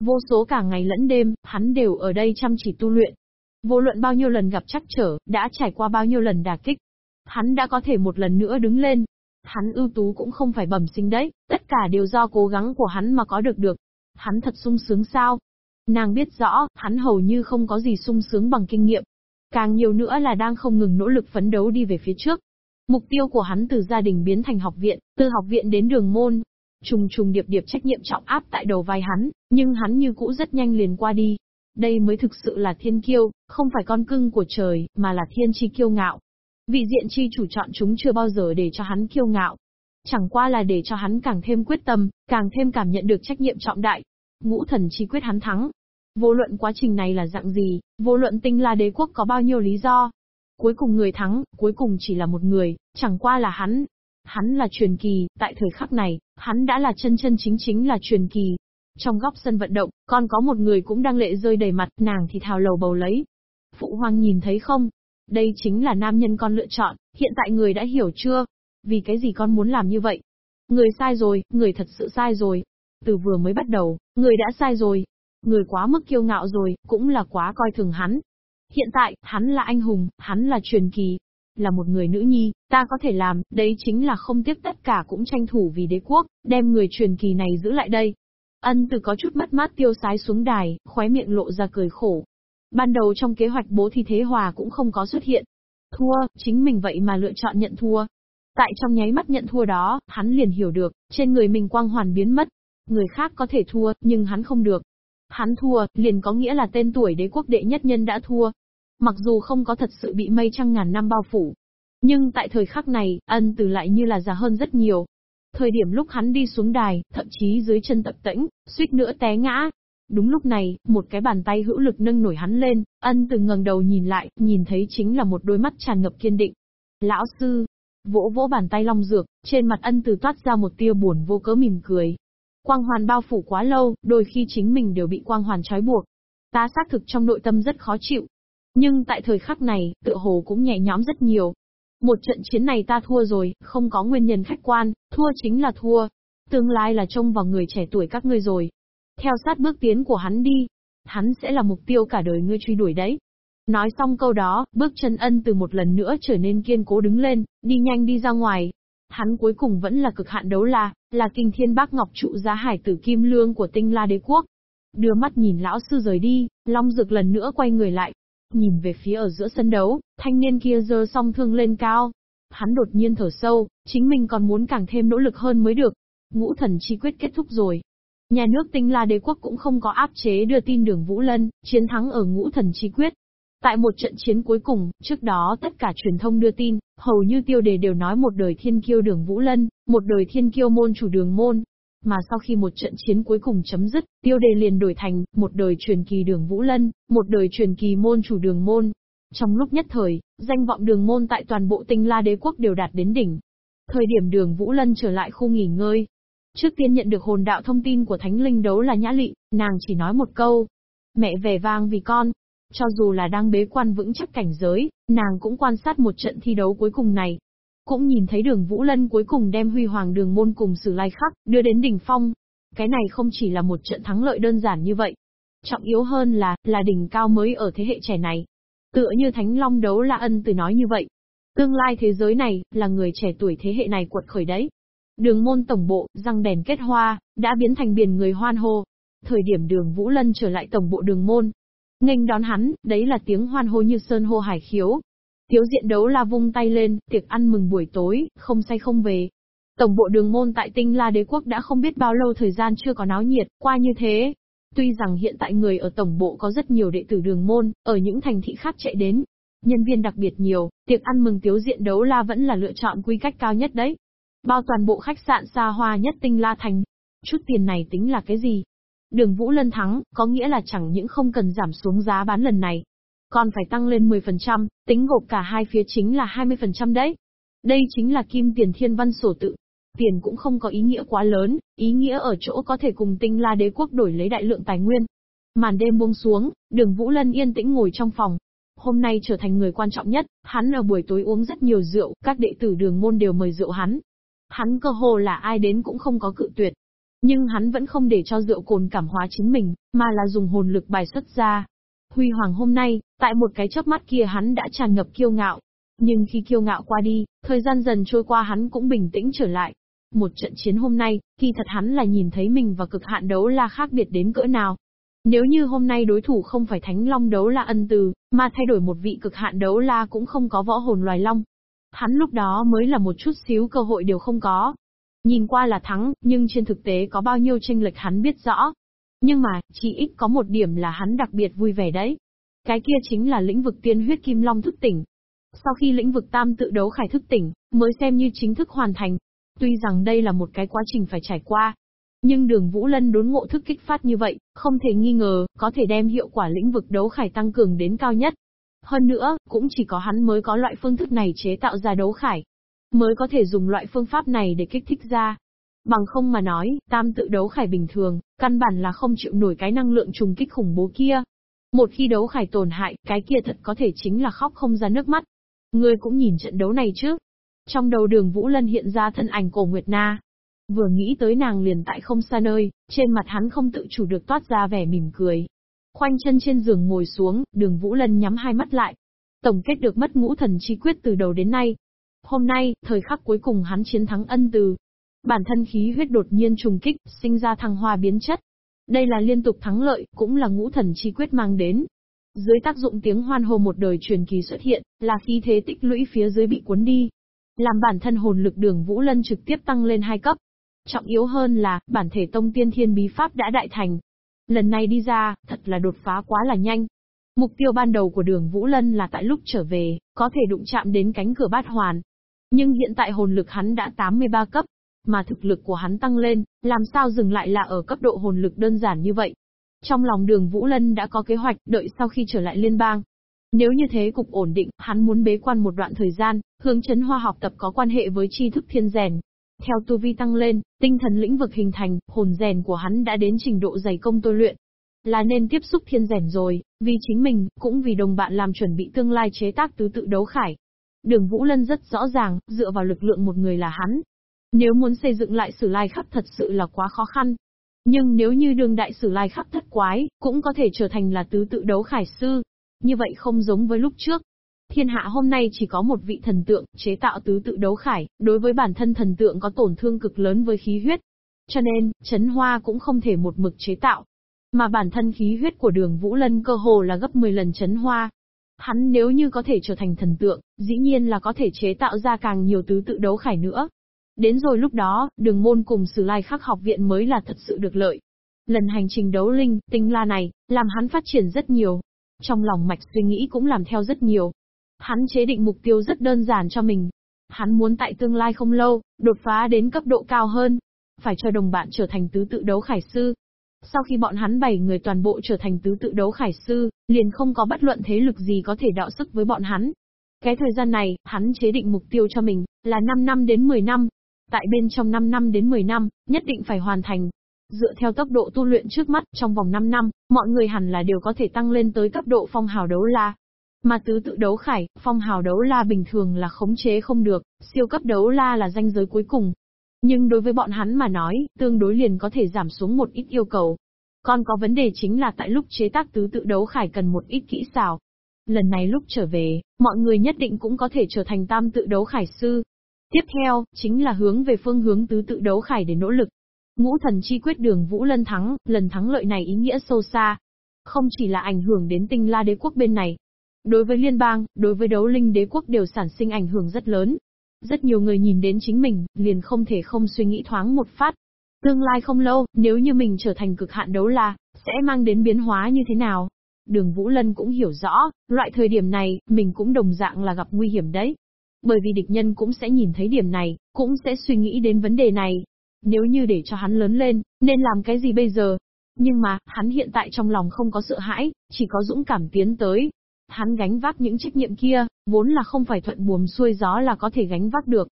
Vô số cả ngày lẫn đêm, hắn đều ở đây chăm chỉ tu luyện. Vô luận bao nhiêu lần gặp trắc trở, đã trải qua bao nhiêu lần đả kích, Hắn đã có thể một lần nữa đứng lên. Hắn ưu tú cũng không phải bẩm sinh đấy, tất cả đều do cố gắng của hắn mà có được được. Hắn thật sung sướng sao? Nàng biết rõ, hắn hầu như không có gì sung sướng bằng kinh nghiệm. Càng nhiều nữa là đang không ngừng nỗ lực phấn đấu đi về phía trước. Mục tiêu của hắn từ gia đình biến thành học viện, từ học viện đến đường môn. Trùng trùng điệp điệp trách nhiệm trọng áp tại đầu vai hắn, nhưng hắn như cũ rất nhanh liền qua đi. Đây mới thực sự là thiên kiêu, không phải con cưng của trời, mà là thiên chi kiêu ngạo. Vị diện chi chủ chọn chúng chưa bao giờ để cho hắn kiêu ngạo. Chẳng qua là để cho hắn càng thêm quyết tâm, càng thêm cảm nhận được trách nhiệm trọng đại. Ngũ thần chi quyết hắn thắng. Vô luận quá trình này là dạng gì, vô luận tinh la đế quốc có bao nhiêu lý do. Cuối cùng người thắng, cuối cùng chỉ là một người, chẳng qua là hắn. Hắn là truyền kỳ, tại thời khắc này, hắn đã là chân chân chính chính là truyền kỳ. Trong góc sân vận động, còn có một người cũng đang lệ rơi đầy mặt, nàng thì thào lầu bầu lấy. Phụ hoàng nhìn thấy không? Đây chính là nam nhân con lựa chọn, hiện tại người đã hiểu chưa? Vì cái gì con muốn làm như vậy? Người sai rồi, người thật sự sai rồi. Từ vừa mới bắt đầu, người đã sai rồi. Người quá mức kiêu ngạo rồi, cũng là quá coi thường hắn. Hiện tại, hắn là anh hùng, hắn là truyền kỳ. Là một người nữ nhi, ta có thể làm, đấy chính là không tiếc tất cả cũng tranh thủ vì đế quốc, đem người truyền kỳ này giữ lại đây. Ân từ có chút mất mát tiêu sái xuống đài, khóe miệng lộ ra cười khổ. Ban đầu trong kế hoạch bố thì thế hòa cũng không có xuất hiện. Thua, chính mình vậy mà lựa chọn nhận thua. Tại trong nháy mắt nhận thua đó, hắn liền hiểu được, trên người mình quang hoàn biến mất. Người khác có thể thua, nhưng hắn không được. Hắn thua, liền có nghĩa là tên tuổi đế quốc đệ nhất nhân đã thua. Mặc dù không có thật sự bị mây trăng ngàn năm bao phủ. Nhưng tại thời khắc này, ân từ lại như là già hơn rất nhiều. Thời điểm lúc hắn đi xuống đài, thậm chí dưới chân tập tĩnh, suýt nữa té ngã, Đúng lúc này, một cái bàn tay hữu lực nâng nổi hắn lên, ân từ ngẩng đầu nhìn lại, nhìn thấy chính là một đôi mắt tràn ngập kiên định. Lão sư, vỗ vỗ bàn tay long dược, trên mặt ân từ toát ra một tia buồn vô cớ mỉm cười. Quang hoàn bao phủ quá lâu, đôi khi chính mình đều bị quang hoàn trói buộc. Ta xác thực trong nội tâm rất khó chịu. Nhưng tại thời khắc này, tựa hồ cũng nhẹ nhõm rất nhiều. Một trận chiến này ta thua rồi, không có nguyên nhân khách quan, thua chính là thua. Tương lai là trông vào người trẻ tuổi các ngươi rồi. Theo sát bước tiến của hắn đi. Hắn sẽ là mục tiêu cả đời ngươi truy đuổi đấy. Nói xong câu đó, bước chân ân từ một lần nữa trở nên kiên cố đứng lên, đi nhanh đi ra ngoài. Hắn cuối cùng vẫn là cực hạn đấu la, là kinh thiên bác ngọc trụ giá hải tử kim lương của tinh la đế quốc. Đưa mắt nhìn lão sư rời đi, Long Dực lần nữa quay người lại. Nhìn về phía ở giữa sân đấu, thanh niên kia giơ song thương lên cao. Hắn đột nhiên thở sâu, chính mình còn muốn càng thêm nỗ lực hơn mới được. Ngũ thần chi quyết kết thúc rồi, Nhà nước tinh la đế quốc cũng không có áp chế đưa tin đường Vũ Lân, chiến thắng ở ngũ thần chi quyết. Tại một trận chiến cuối cùng, trước đó tất cả truyền thông đưa tin, hầu như tiêu đề đều nói một đời thiên kiêu đường Vũ Lân, một đời thiên kiêu môn chủ đường môn. Mà sau khi một trận chiến cuối cùng chấm dứt, tiêu đề liền đổi thành, một đời truyền kỳ đường Vũ Lân, một đời truyền kỳ môn chủ đường môn. Trong lúc nhất thời, danh vọng đường môn tại toàn bộ tinh la đế quốc đều đạt đến đỉnh. Thời điểm đường Vũ Lân trở lại khu nghỉ ngơi, Trước tiên nhận được hồn đạo thông tin của thánh linh đấu là nhã lị, nàng chỉ nói một câu. Mẹ về vang vì con. Cho dù là đang bế quan vững chắc cảnh giới, nàng cũng quan sát một trận thi đấu cuối cùng này. Cũng nhìn thấy đường Vũ Lân cuối cùng đem huy hoàng đường môn cùng sử lai khắc, đưa đến đỉnh phong. Cái này không chỉ là một trận thắng lợi đơn giản như vậy. Trọng yếu hơn là, là đỉnh cao mới ở thế hệ trẻ này. Tựa như Thánh Long đấu là ân từ nói như vậy. Tương lai thế giới này, là người trẻ tuổi thế hệ này quật khởi đấy. Đường môn tổng bộ, răng đèn kết hoa, đã biến thành biển người hoan hô. Thời điểm đường Vũ Lân trở lại tổng bộ đường môn. nghênh đón hắn, đấy là tiếng hoan hô như sơn hô hải khiếu. Thiếu diện đấu la vung tay lên, tiệc ăn mừng buổi tối, không say không về. Tổng bộ đường môn tại tinh la đế quốc đã không biết bao lâu thời gian chưa có náo nhiệt, qua như thế. Tuy rằng hiện tại người ở tổng bộ có rất nhiều đệ tử đường môn, ở những thành thị khác chạy đến. Nhân viên đặc biệt nhiều, tiệc ăn mừng tiếu diện đấu la vẫn là lựa chọn quy cách cao nhất đấy. Bao toàn bộ khách sạn xa hoa nhất tinh La Thành. Chút tiền này tính là cái gì? Đường Vũ Lân thắng, có nghĩa là chẳng những không cần giảm xuống giá bán lần này. Còn phải tăng lên 10%, tính gộp cả hai phía chính là 20% đấy. Đây chính là kim tiền thiên văn sổ tự. Tiền cũng không có ý nghĩa quá lớn, ý nghĩa ở chỗ có thể cùng tinh la đế quốc đổi lấy đại lượng tài nguyên. Màn đêm buông xuống, đường Vũ Lân yên tĩnh ngồi trong phòng. Hôm nay trở thành người quan trọng nhất, hắn ở buổi tối uống rất nhiều rượu, các đệ tử đường môn đều mời rượu hắn, Hắn cơ hồ là ai đến cũng không có cự tuyệt. Nhưng hắn vẫn không để cho rượu cồn cảm hóa chính mình, mà là dùng hồn lực bài xuất ra. Huy Hoàng hôm nay, tại một cái chớp mắt kia hắn đã tràn ngập kiêu ngạo. Nhưng khi kiêu ngạo qua đi, thời gian dần trôi qua hắn cũng bình tĩnh trở lại. Một trận chiến hôm nay, kỳ thật hắn là nhìn thấy mình và cực hạn đấu la khác biệt đến cỡ nào. Nếu như hôm nay đối thủ không phải Thánh Long đấu la ân từ, mà thay đổi một vị cực hạn đấu la cũng không có võ hồn loài long. Hắn lúc đó mới là một chút xíu cơ hội đều không có. Nhìn qua là thắng, nhưng trên thực tế có bao nhiêu tranh lệch hắn biết rõ. Nhưng mà, chỉ ít có một điểm là hắn đặc biệt vui vẻ đấy. Cái kia chính là lĩnh vực tiên huyết kim long thức tỉnh. Sau khi lĩnh vực tam tự đấu khải thức tỉnh, mới xem như chính thức hoàn thành. Tuy rằng đây là một cái quá trình phải trải qua, nhưng đường Vũ Lân đốn ngộ thức kích phát như vậy, không thể nghi ngờ, có thể đem hiệu quả lĩnh vực đấu khải tăng cường đến cao nhất. Hơn nữa, cũng chỉ có hắn mới có loại phương thức này chế tạo ra đấu khải. Mới có thể dùng loại phương pháp này để kích thích ra. Bằng không mà nói, tam tự đấu khải bình thường, căn bản là không chịu nổi cái năng lượng trùng kích khủng bố kia. Một khi đấu khải tổn hại, cái kia thật có thể chính là khóc không ra nước mắt. Ngươi cũng nhìn trận đấu này chứ. Trong đầu đường Vũ Lân hiện ra thân ảnh cổ Nguyệt Na, Vừa nghĩ tới nàng liền tại không xa nơi, trên mặt hắn không tự chủ được toát ra vẻ mỉm cười. Khoanh chân trên giường ngồi xuống, đường Vũ Lân nhắm hai mắt lại. Tổng kết được mất ngũ thần chi quyết từ đầu đến nay. Hôm nay, thời khắc cuối cùng hắn chiến thắng ân từ. Bản thân khí huyết đột nhiên trùng kích, sinh ra thăng hoa biến chất. Đây là liên tục thắng lợi, cũng là ngũ thần chi quyết mang đến. Dưới tác dụng tiếng hoan hô một đời truyền kỳ xuất hiện, là khí thế tích lũy phía dưới bị cuốn đi. Làm bản thân hồn lực đường Vũ Lân trực tiếp tăng lên hai cấp. Trọng yếu hơn là, bản thể tông tiên thiên bí pháp đã đại thành. Lần này đi ra, thật là đột phá quá là nhanh. Mục tiêu ban đầu của đường Vũ Lân là tại lúc trở về, có thể đụng chạm đến cánh cửa bát hoàn. Nhưng hiện tại hồn lực hắn đã 83 cấp, mà thực lực của hắn tăng lên, làm sao dừng lại là ở cấp độ hồn lực đơn giản như vậy. Trong lòng đường Vũ Lân đã có kế hoạch đợi sau khi trở lại liên bang. Nếu như thế cục ổn định, hắn muốn bế quan một đoạn thời gian, hướng chấn hoa học tập có quan hệ với tri thức thiên rèn, theo tu vi tăng lên, tinh thần lĩnh vực hình thành, hồn rèn của hắn đã đến trình độ dày công tôi luyện. Là nên tiếp xúc thiên rèn rồi, vì chính mình, cũng vì đồng bạn làm chuẩn bị tương lai chế tác tứ tự đấu khải. Đường Vũ Lân rất rõ ràng, dựa vào lực lượng một người là hắn. Nếu muốn xây dựng lại sử lai khắp thật sự là quá khó khăn. Nhưng nếu như đường đại sử lai khắp thất quái, cũng có thể trở thành là tứ tự đấu khải sư. Như vậy không giống với lúc trước, Thiên hạ hôm nay chỉ có một vị thần tượng, chế tạo tứ tự đấu khải, đối với bản thân thần tượng có tổn thương cực lớn với khí huyết. Cho nên, chấn hoa cũng không thể một mực chế tạo. Mà bản thân khí huyết của đường Vũ Lân cơ hồ là gấp 10 lần chấn hoa. Hắn nếu như có thể trở thành thần tượng, dĩ nhiên là có thể chế tạo ra càng nhiều tứ tự đấu khải nữa. Đến rồi lúc đó, đường môn cùng sử lai khắc học viện mới là thật sự được lợi. Lần hành trình đấu linh, tinh la này, làm hắn phát triển rất nhiều. Trong lòng mạch suy nghĩ cũng làm theo rất nhiều. Hắn chế định mục tiêu rất đơn giản cho mình. Hắn muốn tại tương lai không lâu, đột phá đến cấp độ cao hơn. Phải cho đồng bạn trở thành tứ tự đấu khải sư. Sau khi bọn hắn bảy người toàn bộ trở thành tứ tự đấu khải sư, liền không có bất luận thế lực gì có thể đạo sức với bọn hắn. Cái thời gian này, hắn chế định mục tiêu cho mình, là 5 năm đến 10 năm. Tại bên trong 5 năm đến 10 năm, nhất định phải hoàn thành. Dựa theo tốc độ tu luyện trước mắt, trong vòng 5 năm, mọi người hẳn là đều có thể tăng lên tới cấp độ phong hào đấu la. Mà tứ tự đấu khải, phong hào đấu la bình thường là khống chế không được, siêu cấp đấu la là danh giới cuối cùng. Nhưng đối với bọn hắn mà nói, tương đối liền có thể giảm xuống một ít yêu cầu. Còn có vấn đề chính là tại lúc chế tác tứ tự đấu khải cần một ít kỹ xảo. Lần này lúc trở về, mọi người nhất định cũng có thể trở thành tam tự đấu khải sư. Tiếp theo, chính là hướng về phương hướng tứ tự đấu khải để nỗ lực. Ngũ thần chi quyết đường Vũ Lân thắng, lần thắng lợi này ý nghĩa sâu xa. Không chỉ là ảnh hưởng đến tinh la đế quốc bên này, Đối với liên bang, đối với đấu linh đế quốc đều sản sinh ảnh hưởng rất lớn. Rất nhiều người nhìn đến chính mình, liền không thể không suy nghĩ thoáng một phát. Tương lai không lâu, nếu như mình trở thành cực hạn đấu la, sẽ mang đến biến hóa như thế nào? Đường Vũ Lân cũng hiểu rõ, loại thời điểm này, mình cũng đồng dạng là gặp nguy hiểm đấy. Bởi vì địch nhân cũng sẽ nhìn thấy điểm này, cũng sẽ suy nghĩ đến vấn đề này. Nếu như để cho hắn lớn lên, nên làm cái gì bây giờ? Nhưng mà, hắn hiện tại trong lòng không có sợ hãi, chỉ có dũng cảm tiến tới, Hắn gánh vác những trách nhiệm kia, vốn là không phải thuận buồm xuôi gió là có thể gánh vác được.